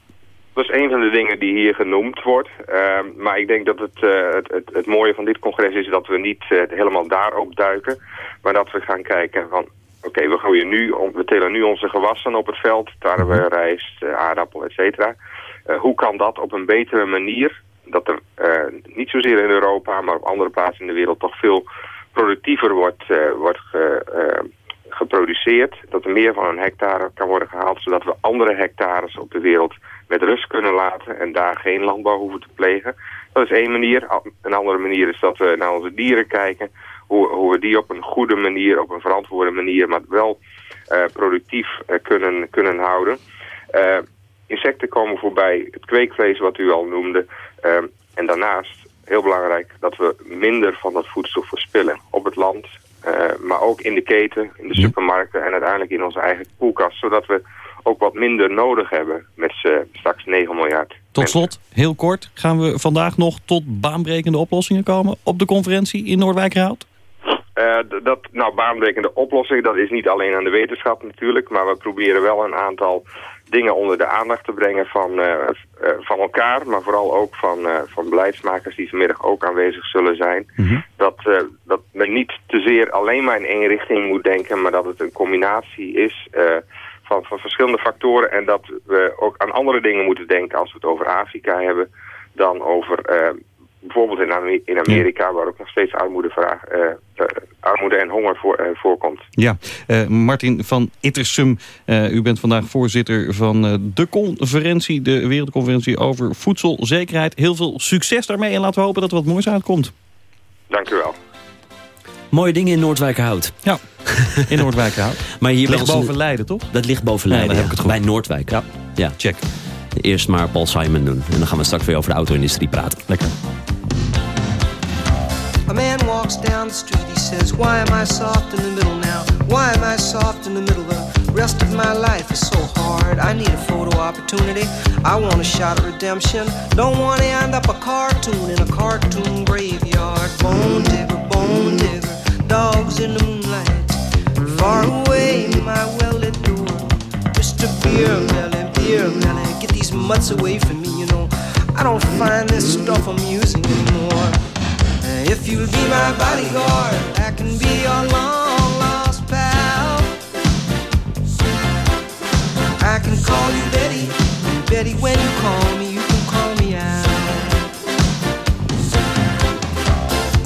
Dat is een van de dingen die hier genoemd wordt. Ehm, maar ik denk dat het, eh, het, het, het mooie van dit congres is dat we niet eh, helemaal daarop duiken. Maar dat we gaan kijken van, oké, we gooien nu, we telen nu onze gewassen op het veld. Tarwe, rijst, eh, aardappel, et cetera. Hoe kan dat op een betere manier, dat er niet zozeer in Europa, maar op andere plaatsen in de wereld toch veel productiever wordt, wordt ge, geproduceerd. Dat er meer van een hectare kan worden gehaald, zodat we andere hectares op de wereld met rust kunnen laten en daar geen landbouw hoeven te plegen. Dat is één manier. Een andere manier is dat we naar onze dieren kijken. Hoe, hoe we die op een goede manier, op een verantwoorde manier, maar wel eh, productief eh, kunnen, kunnen houden. Eh, insecten komen voorbij, het kweekvlees wat u al noemde. Eh, en daarnaast, heel belangrijk, dat we minder van dat voedsel verspillen op het land. maar ook in de keten, in de supermarkten en uiteindelijk in onze eigen koelkast. Zodat we ook wat minder nodig hebben met straks 9 miljard. Tot slot, heel kort, gaan we vandaag nog tot baanbrekende oplossingen komen... op de conferentie in Noordwijkerhout? Eh, d- dat, nou, baanbrekende oplossing, dat is niet alleen aan de wetenschap natuurlijk, maar we proberen wel een aantal dingen onder de aandacht te brengen van, eh, eh, van elkaar, maar vooral ook van, van beleidsmakers die vanmiddag ook aanwezig zullen zijn. Dat, eh, dat men niet te zeer alleen maar in één richting moet denken, maar dat het een combinatie is van, van verschillende factoren en dat we ook aan andere dingen moeten denken als we het over Afrika hebben dan over eh, bijvoorbeeld in, in Amerika, waar ook nog steeds armoedevraag, eh, eh, armoede en honger voor, voorkomt. Ja, Martin van Ittersum, u bent vandaag voorzitter van de conferentie, de wereldconferentie over voedselzekerheid. Heel veel succes daarmee en laten we hopen dat er wat moois uitkomt. Dank u wel. Mooie dingen in Noordwijkerhout. Ja, in Noordwijkerhout. maar hier Ligt boven Leiden, toch? Dat ligt boven Ja, Leiden, heb ik het goed. Bij Noordwijk. Ja. ja. Check. Eerst maar Paul Simon doen. En dan gaan we straks weer over de auto-industrie praten. Lekker. A man walks down the street, he says, Why am I soft in the middle now? Why am I soft in the middle? The rest of my life is so hard. I need a photo opportunity. I want a shot at redemption. Don't want to end up a cartoon in a cartoon graveyard. Bone digger, bone digger, dogs in the moonlight. Far away, my well lit door. Mr. Beer Melly, Beer Melly, get these mutts away from me, you know. I don't find this stuff amusing anymore. Uh, If you'll be my bodyguard, I can be your long lost pal. I can call you Betty, Betty, when you call me, you can call me out.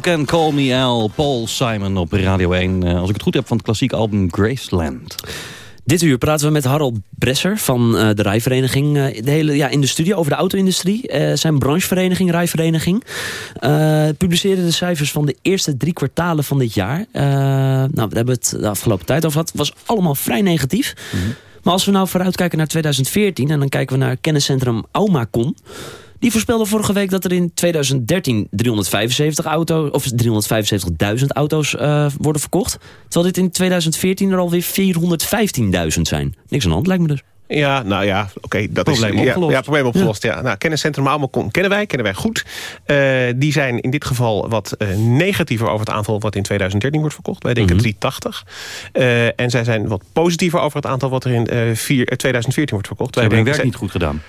You Can Call Me Al, Paul Simon op Radio 1. Eh, als ik het goed heb van het klassieke album Graceland. Dit uur praten we met Harold Bresser van eh, de rijvereniging. eh, de hele, ja, in de studio over de auto-industrie. Zijn branchevereniging, rijvereniging. publiceerde de cijfers van de eerste drie kwartalen van dit jaar. Nou, we hebben het de afgelopen tijd over gehad. Het was allemaal vrij negatief. Maar als we nou vooruitkijken naar 2014... en dan kijken we naar kenniscentrum Aumacon... Die voorspelde vorige week dat er in 2013 375 auto, of 375.000 auto's eh, worden verkocht. Terwijl dit in 2014 er alweer 415.000 zijn. Niks aan de hand lijkt me dus. Ja, nou ja, oké. dat Probleem is, ja, opgelost. Ja, probleem opgelost. Ja. Nou, kenniscentrum Amelkon kennen wij, kennen wij goed. Eh, die zijn in dit geval wat eh, negatiever over het aantal wat in 2013 wordt verkocht. Wij denken Mhm. 380. Eh, en zij zijn wat positiever over het aantal wat er in eh, vier, eh, 2014 wordt verkocht. Ze Wij hebben hun denken- werk niet goed gedaan.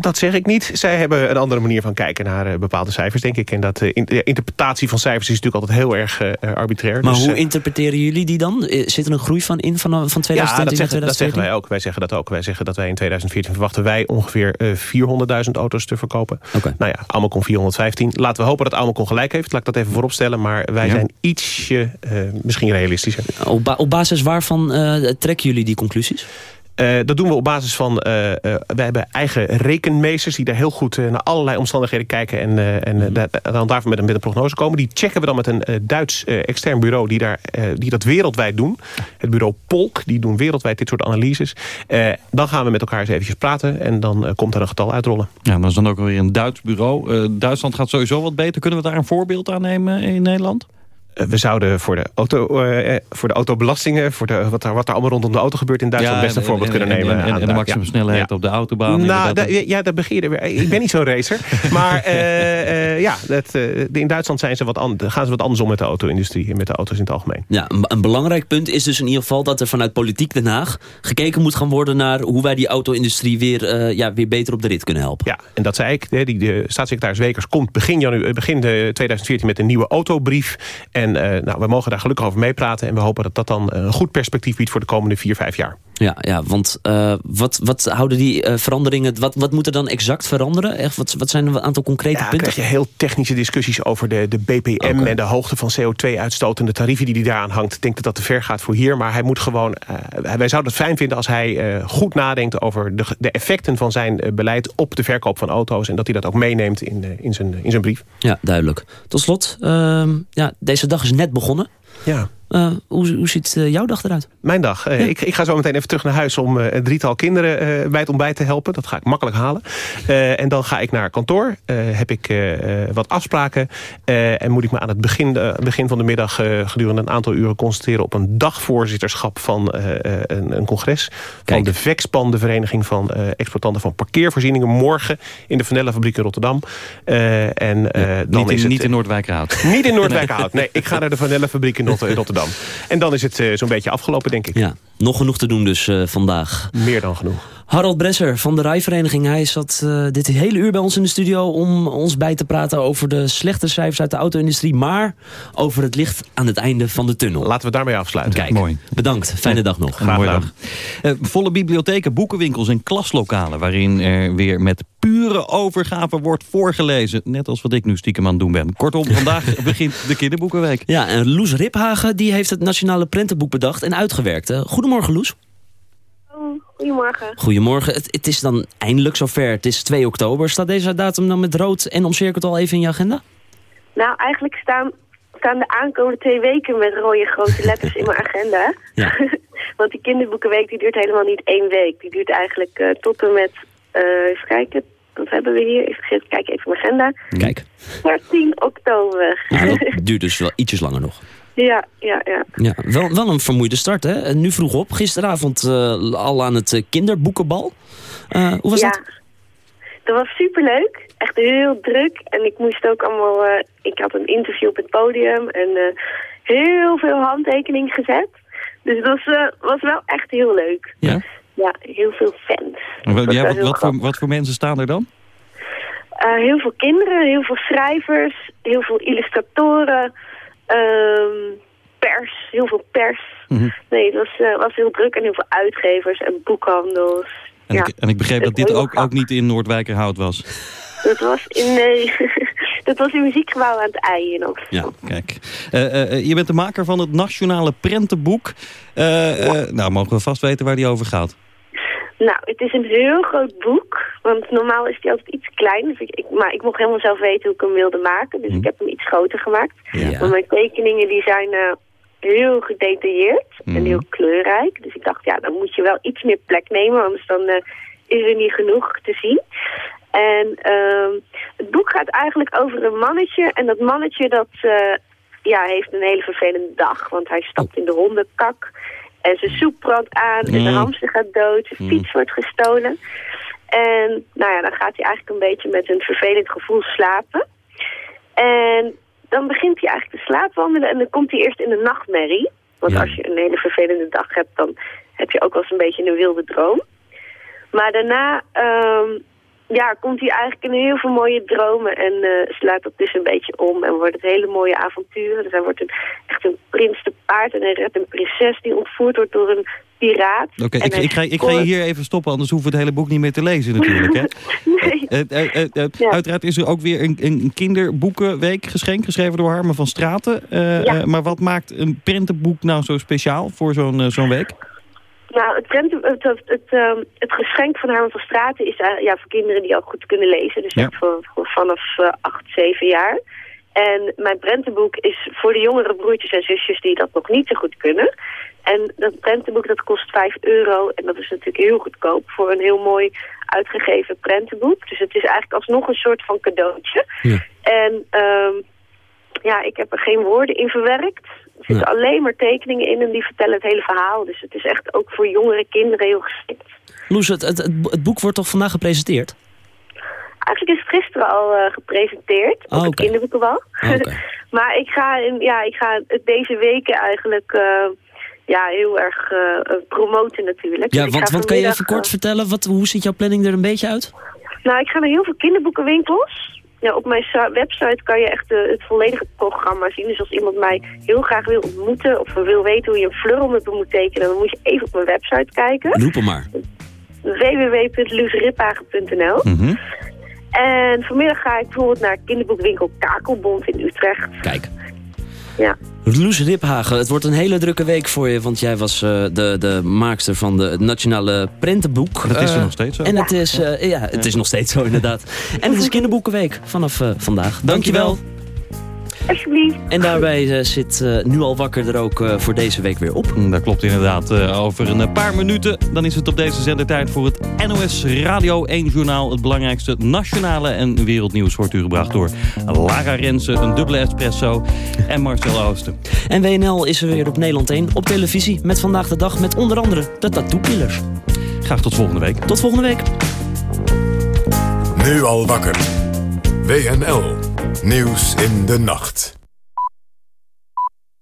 Dat zeg ik niet. Zij hebben een andere manier van kijken naar bepaalde cijfers, denk ik. En dat in, de interpretatie van cijfers is natuurlijk altijd heel erg arbitrair. Maar Dus, hoe interpreteren jullie die dan? Zit er een groei van in van, van 2013 ja, dat naar zeggen, dat 2014? zeggen wij ook. Wij zeggen dat ook. Wij zeggen dat wij in 2014 verwachten wij ongeveer eh 400.000 auto's te verkopen. Nou ja, Amacon 415. Laten we hopen dat Amacon gelijk heeft. Laat ik dat even voorop stellen. Maar wij Ja. zijn ietsje eh, misschien realistischer. Op, ba- op basis waarvan eh, trekken jullie die conclusies? Eh, dat doen we op basis van... eh, eh, wij hebben eigen rekenmeesters die daar heel goed naar allerlei omstandigheden kijken... en, en da- dan daarvoor met een, met een prognose komen. Die checken we dan met een Duits extern bureau die, daar, die dat wereldwijd doen. Het bureau Polk, die doen wereldwijd dit soort analyses. Dan gaan we met elkaar eens eventjes praten en dan komt er een getal uitrollen. Ja, dat is dan ook weer een Duits bureau. Duitsland gaat sowieso wat beter. Kunnen we daar een voorbeeld aan nemen in Nederland? Eh, we zouden voor de, auto, eh, eh, voor de autobelastingen, voor de, wat, er, wat er allemaal rondom de auto gebeurt in Duitsland, best een en- voorbeeld en- kunnen en- nemen. En, en, de maximumsnelheid ja. op de autobaan. Nou, da- ja, daar begin je er weer. Ik ben niet zo'n racer. maar eh, eh, ja, dat, eh, in Duitsland zijn ze wat an- gaan ze wat anders om met de auto-industrie en met de auto's in het algemeen. Ja, een, een belangrijk punt is dus in ieder geval dat er vanuit politiek Den Haag gekeken moet gaan worden naar hoe wij die auto-industrie weer, eh, ja, weer beter op de rit kunnen helpen. Ja, en dat zei ik. hè, Die, de staatssecretaris Wekers komt begin, janu begin de 2014 met een nieuwe autobrief. En eh, nou, we mogen daar gelukkig over meepraten. En we hopen dat dat dan een goed perspectief biedt voor de komende vier, vijf jaar. Ja, ja want eh, wat, wat houden die eh, veranderingen, wat, wat moet er dan exact veranderen? Echt, wat, wat zijn een aantal concrete Ja, dan punten? krijg je heel technische discussies over de, de BPM en de hoogte van CO2-uitstoot en de tarieven die hij daaraan hangt. Ik denk dat dat te ver gaat voor hier, maar hij moet gewoon. eh, wij zouden het fijn vinden als hij goed nadenkt over de, de effecten van zijn beleid op de verkoop van auto's en dat hij dat ook meeneemt in, in, zijn, in zijn brief. Ja, duidelijk. Tot slot, ehm, ja, deze dag is net begonnen. Ja. Eh, hoe, hoe ziet eh, jouw dag eruit? Mijn dag. Eh, ik, ik ga zo meteen even terug naar huis om een drietal kinderen bij het ontbijt te helpen. Dat ga ik makkelijk halen. En dan ga ik naar kantoor. Heb ik wat afspraken. En moet ik me aan het begin, begin van de middag gedurende een aantal uren concentreren op een dagvoorzitterschap van een, een congres. Van de VEXPAN, de Vereniging van Exploitanten van Parkeervoorzieningen. Morgen in de Vanellenfabriek in Rotterdam. En eh, dan niet in, is het, niet in Noordwijkerhout. Niet in Noordwijkerhout. Nee, ik ga naar de Vanellenfabriek in Rot- En dan is het eh, zo'n beetje afgelopen, denk ik. Ja, nog genoeg te doen dus eh, vandaag. Meer dan genoeg. Harold Bresser van de Rijvereniging. Hij zat eh, dit hele uur bij ons in de studio om ons bij te praten over de slechte cijfers uit de auto-industrie. Maar over het licht aan het einde van de tunnel. Laten we daarmee afsluiten. Kijk, Mooi. bedankt. Fijne dag nog. Mooie dag. Eh, volle bibliotheken, boekenwinkels en klaslokalen... waarin er weer met pure overgave wordt voorgelezen. Net als wat ik nu stiekem aan het doen ben. Kortom, vandaag begint de kinderboekenweek. Ja, en Loes Riphagen die heeft het Nationale Prentenboek bedacht en uitgewerkt. Goedemorgen Loes. Goedemorgen. Goedemorgen. Het, het is dan eindelijk zover. Het is 2 oktober. Staat deze datum dan met rood en omcirkeld al even in je agenda? Nou, eigenlijk staan, staan de aankomende twee weken met rode grote letters in mijn agenda. Ja. Want die kinderboekenweek die duurt helemaal niet één week. Die duurt eigenlijk eh, tot en met, eh, even kijken, wat hebben we hier? Even kijken even mijn agenda. Kijk, 13 oktober. nou, dat duurt dus wel ietsjes langer nog. Ja, ja, ja. Ja, wel, wel een vermoeide start, hè? En Nu vroeg op, gisteravond eh, al aan het eh, kinderboekenbal. Eh, hoe was ja. dat? Dat was superleuk. Echt heel druk. En ik moest ook allemaal... eh, ik had een interview op het podium en eh, heel veel handtekeningen gezet. Dus dat was, eh, was wel echt heel leuk. Ja? Ja, heel veel fans. Ja, wel wat, heel wat, voor, wat voor mensen staan er dan? Eh, heel veel kinderen, heel veel schrijvers, heel veel illustratoren, ehm, pers, heel veel pers. Mhm. Nee, het was, eh, was heel druk en heel veel uitgevers en boekhandels. En, ja, ik, en ik begreep dat dit ook, ook niet in Noordwijkerhout was. dat was in, nee, Dat was in muziekgebouw aan het ei in Amsterdam. Ja, kijk. Eh, eh, je bent de maker van het Nationale Prentenboek. Nou, mogen we vast weten waar die over gaat. Nou, het is een heel groot boek. Want normaal is die altijd iets klein. Dus ik, maar ik mocht helemaal zelf weten hoe ik hem wilde maken. Dus ik heb hem iets groter gemaakt. Maar mijn tekeningen die zijn eh, heel gedetailleerd en heel kleurrijk. Dus ik dacht, ja, dan moet je wel iets meer plek nemen. Anders dan eh, is er niet genoeg te zien. En ehm, het boek gaat eigenlijk over een mannetje. En dat mannetje dat eh, ja, heeft een hele vervelende dag. Want hij stapt in de hondenkak. En zijn soep brandt aan. En de Mm. hamster gaat dood. Zijn fiets wordt gestolen. En nou ja, dan gaat hij eigenlijk een beetje met een vervelend gevoel slapen. En dan begint hij eigenlijk te slaapwandelen. En dan komt hij eerst in een nachtmerrie. Want als je een hele vervelende dag hebt, dan heb je ook wel eens een beetje een wilde droom. Maar daarna ehm, ja, komt hij eigenlijk in heel veel mooie dromen en eh, sluit dat dus een beetje om. En wordt het hele mooie avonturen. Dus hij wordt een, echt een prins te paard en hij redt een prinses die ontvoerd wordt door een piraat. Oké, ik, ik, ga, ik ga je hier even stoppen, anders hoeven we het hele boek niet meer te lezen natuurlijk. Hè? Nee. Eh, eh, Uiteraard is er ook weer een, een kinderboekenweek geschenk, geschreven door Harmen van Straten. Ja. maar wat maakt een prentenboek nou zo speciaal voor zo'n zo'n week? Nou, het, prenten- het, het, het, ehm, het geschenk van Herman van Straten is eh, ja, voor kinderen die al goed kunnen lezen. Dus Ja. voor, voor vanaf eh, acht, zeven jaar. En mijn prentenboek is voor de jongere broertjes en zusjes die dat nog niet zo goed kunnen. En dat prentenboek dat kost 5 euro. En dat is natuurlijk heel goedkoop voor een heel mooi uitgegeven prentenboek. Dus het is eigenlijk alsnog een soort van cadeautje. En ehm, ja, ik heb er geen woorden in verwerkt. Er zitten alleen maar tekeningen in en die vertellen het hele verhaal. Dus het is echt ook voor jongere kinderen heel geschikt. Loes, het, het, het, het boek wordt toch vandaag gepresenteerd? Eigenlijk is het gisteren al eh, gepresenteerd op Oh, het oké. kinderboekenbal. Oh, oké. maar ik ga, ja, ik ga het deze weken eigenlijk eh, ja, heel erg eh, promoten natuurlijk. Ja, Dus want kan je even kort vertellen, wat, hoe ziet jouw planning er een beetje uit? Nou, ik ga naar heel veel kinderboekenwinkels. Ja, op mijn website kan je echt eh, het volledige programma zien. Dus als iemand mij heel graag wil ontmoeten of wil weten hoe je een me moet tekenen, dan moet je even op mijn website kijken. Roep hem maar. www.luusriphagen.nl En vanmiddag ga ik bijvoorbeeld naar kinderboekwinkel Kakelbond in Utrecht. Kijk. Ja. Loes Riphagen, het wordt een hele drukke week voor je, want jij was eh, de, de maakster van de, het Nationale Prentenboek. Dat is er Eh, nog steeds zo. En het is, eh, ja, het is nog steeds zo inderdaad. En het is kinderboekenweek vanaf vandaag. Dankjewel. Alsjeblieft. En daarbij eh, zit eh, nu al wakker er ook eh, voor deze week weer op. Dat klopt inderdaad. Over een paar minuten dan is het op deze zender tijd voor het NOS Radio 1 journaal. Het belangrijkste nationale en wereldnieuws wordt u gebracht door Lara Rensen, een dubbele espresso en Marcel Oosten. En WNL is er weer op Nederland 1 op televisie met Vandaag de Dag met onder andere de Tattoo Killers. Graag tot volgende week. Tot volgende week. Nu al wakker. WNL. Nieuws in de nacht.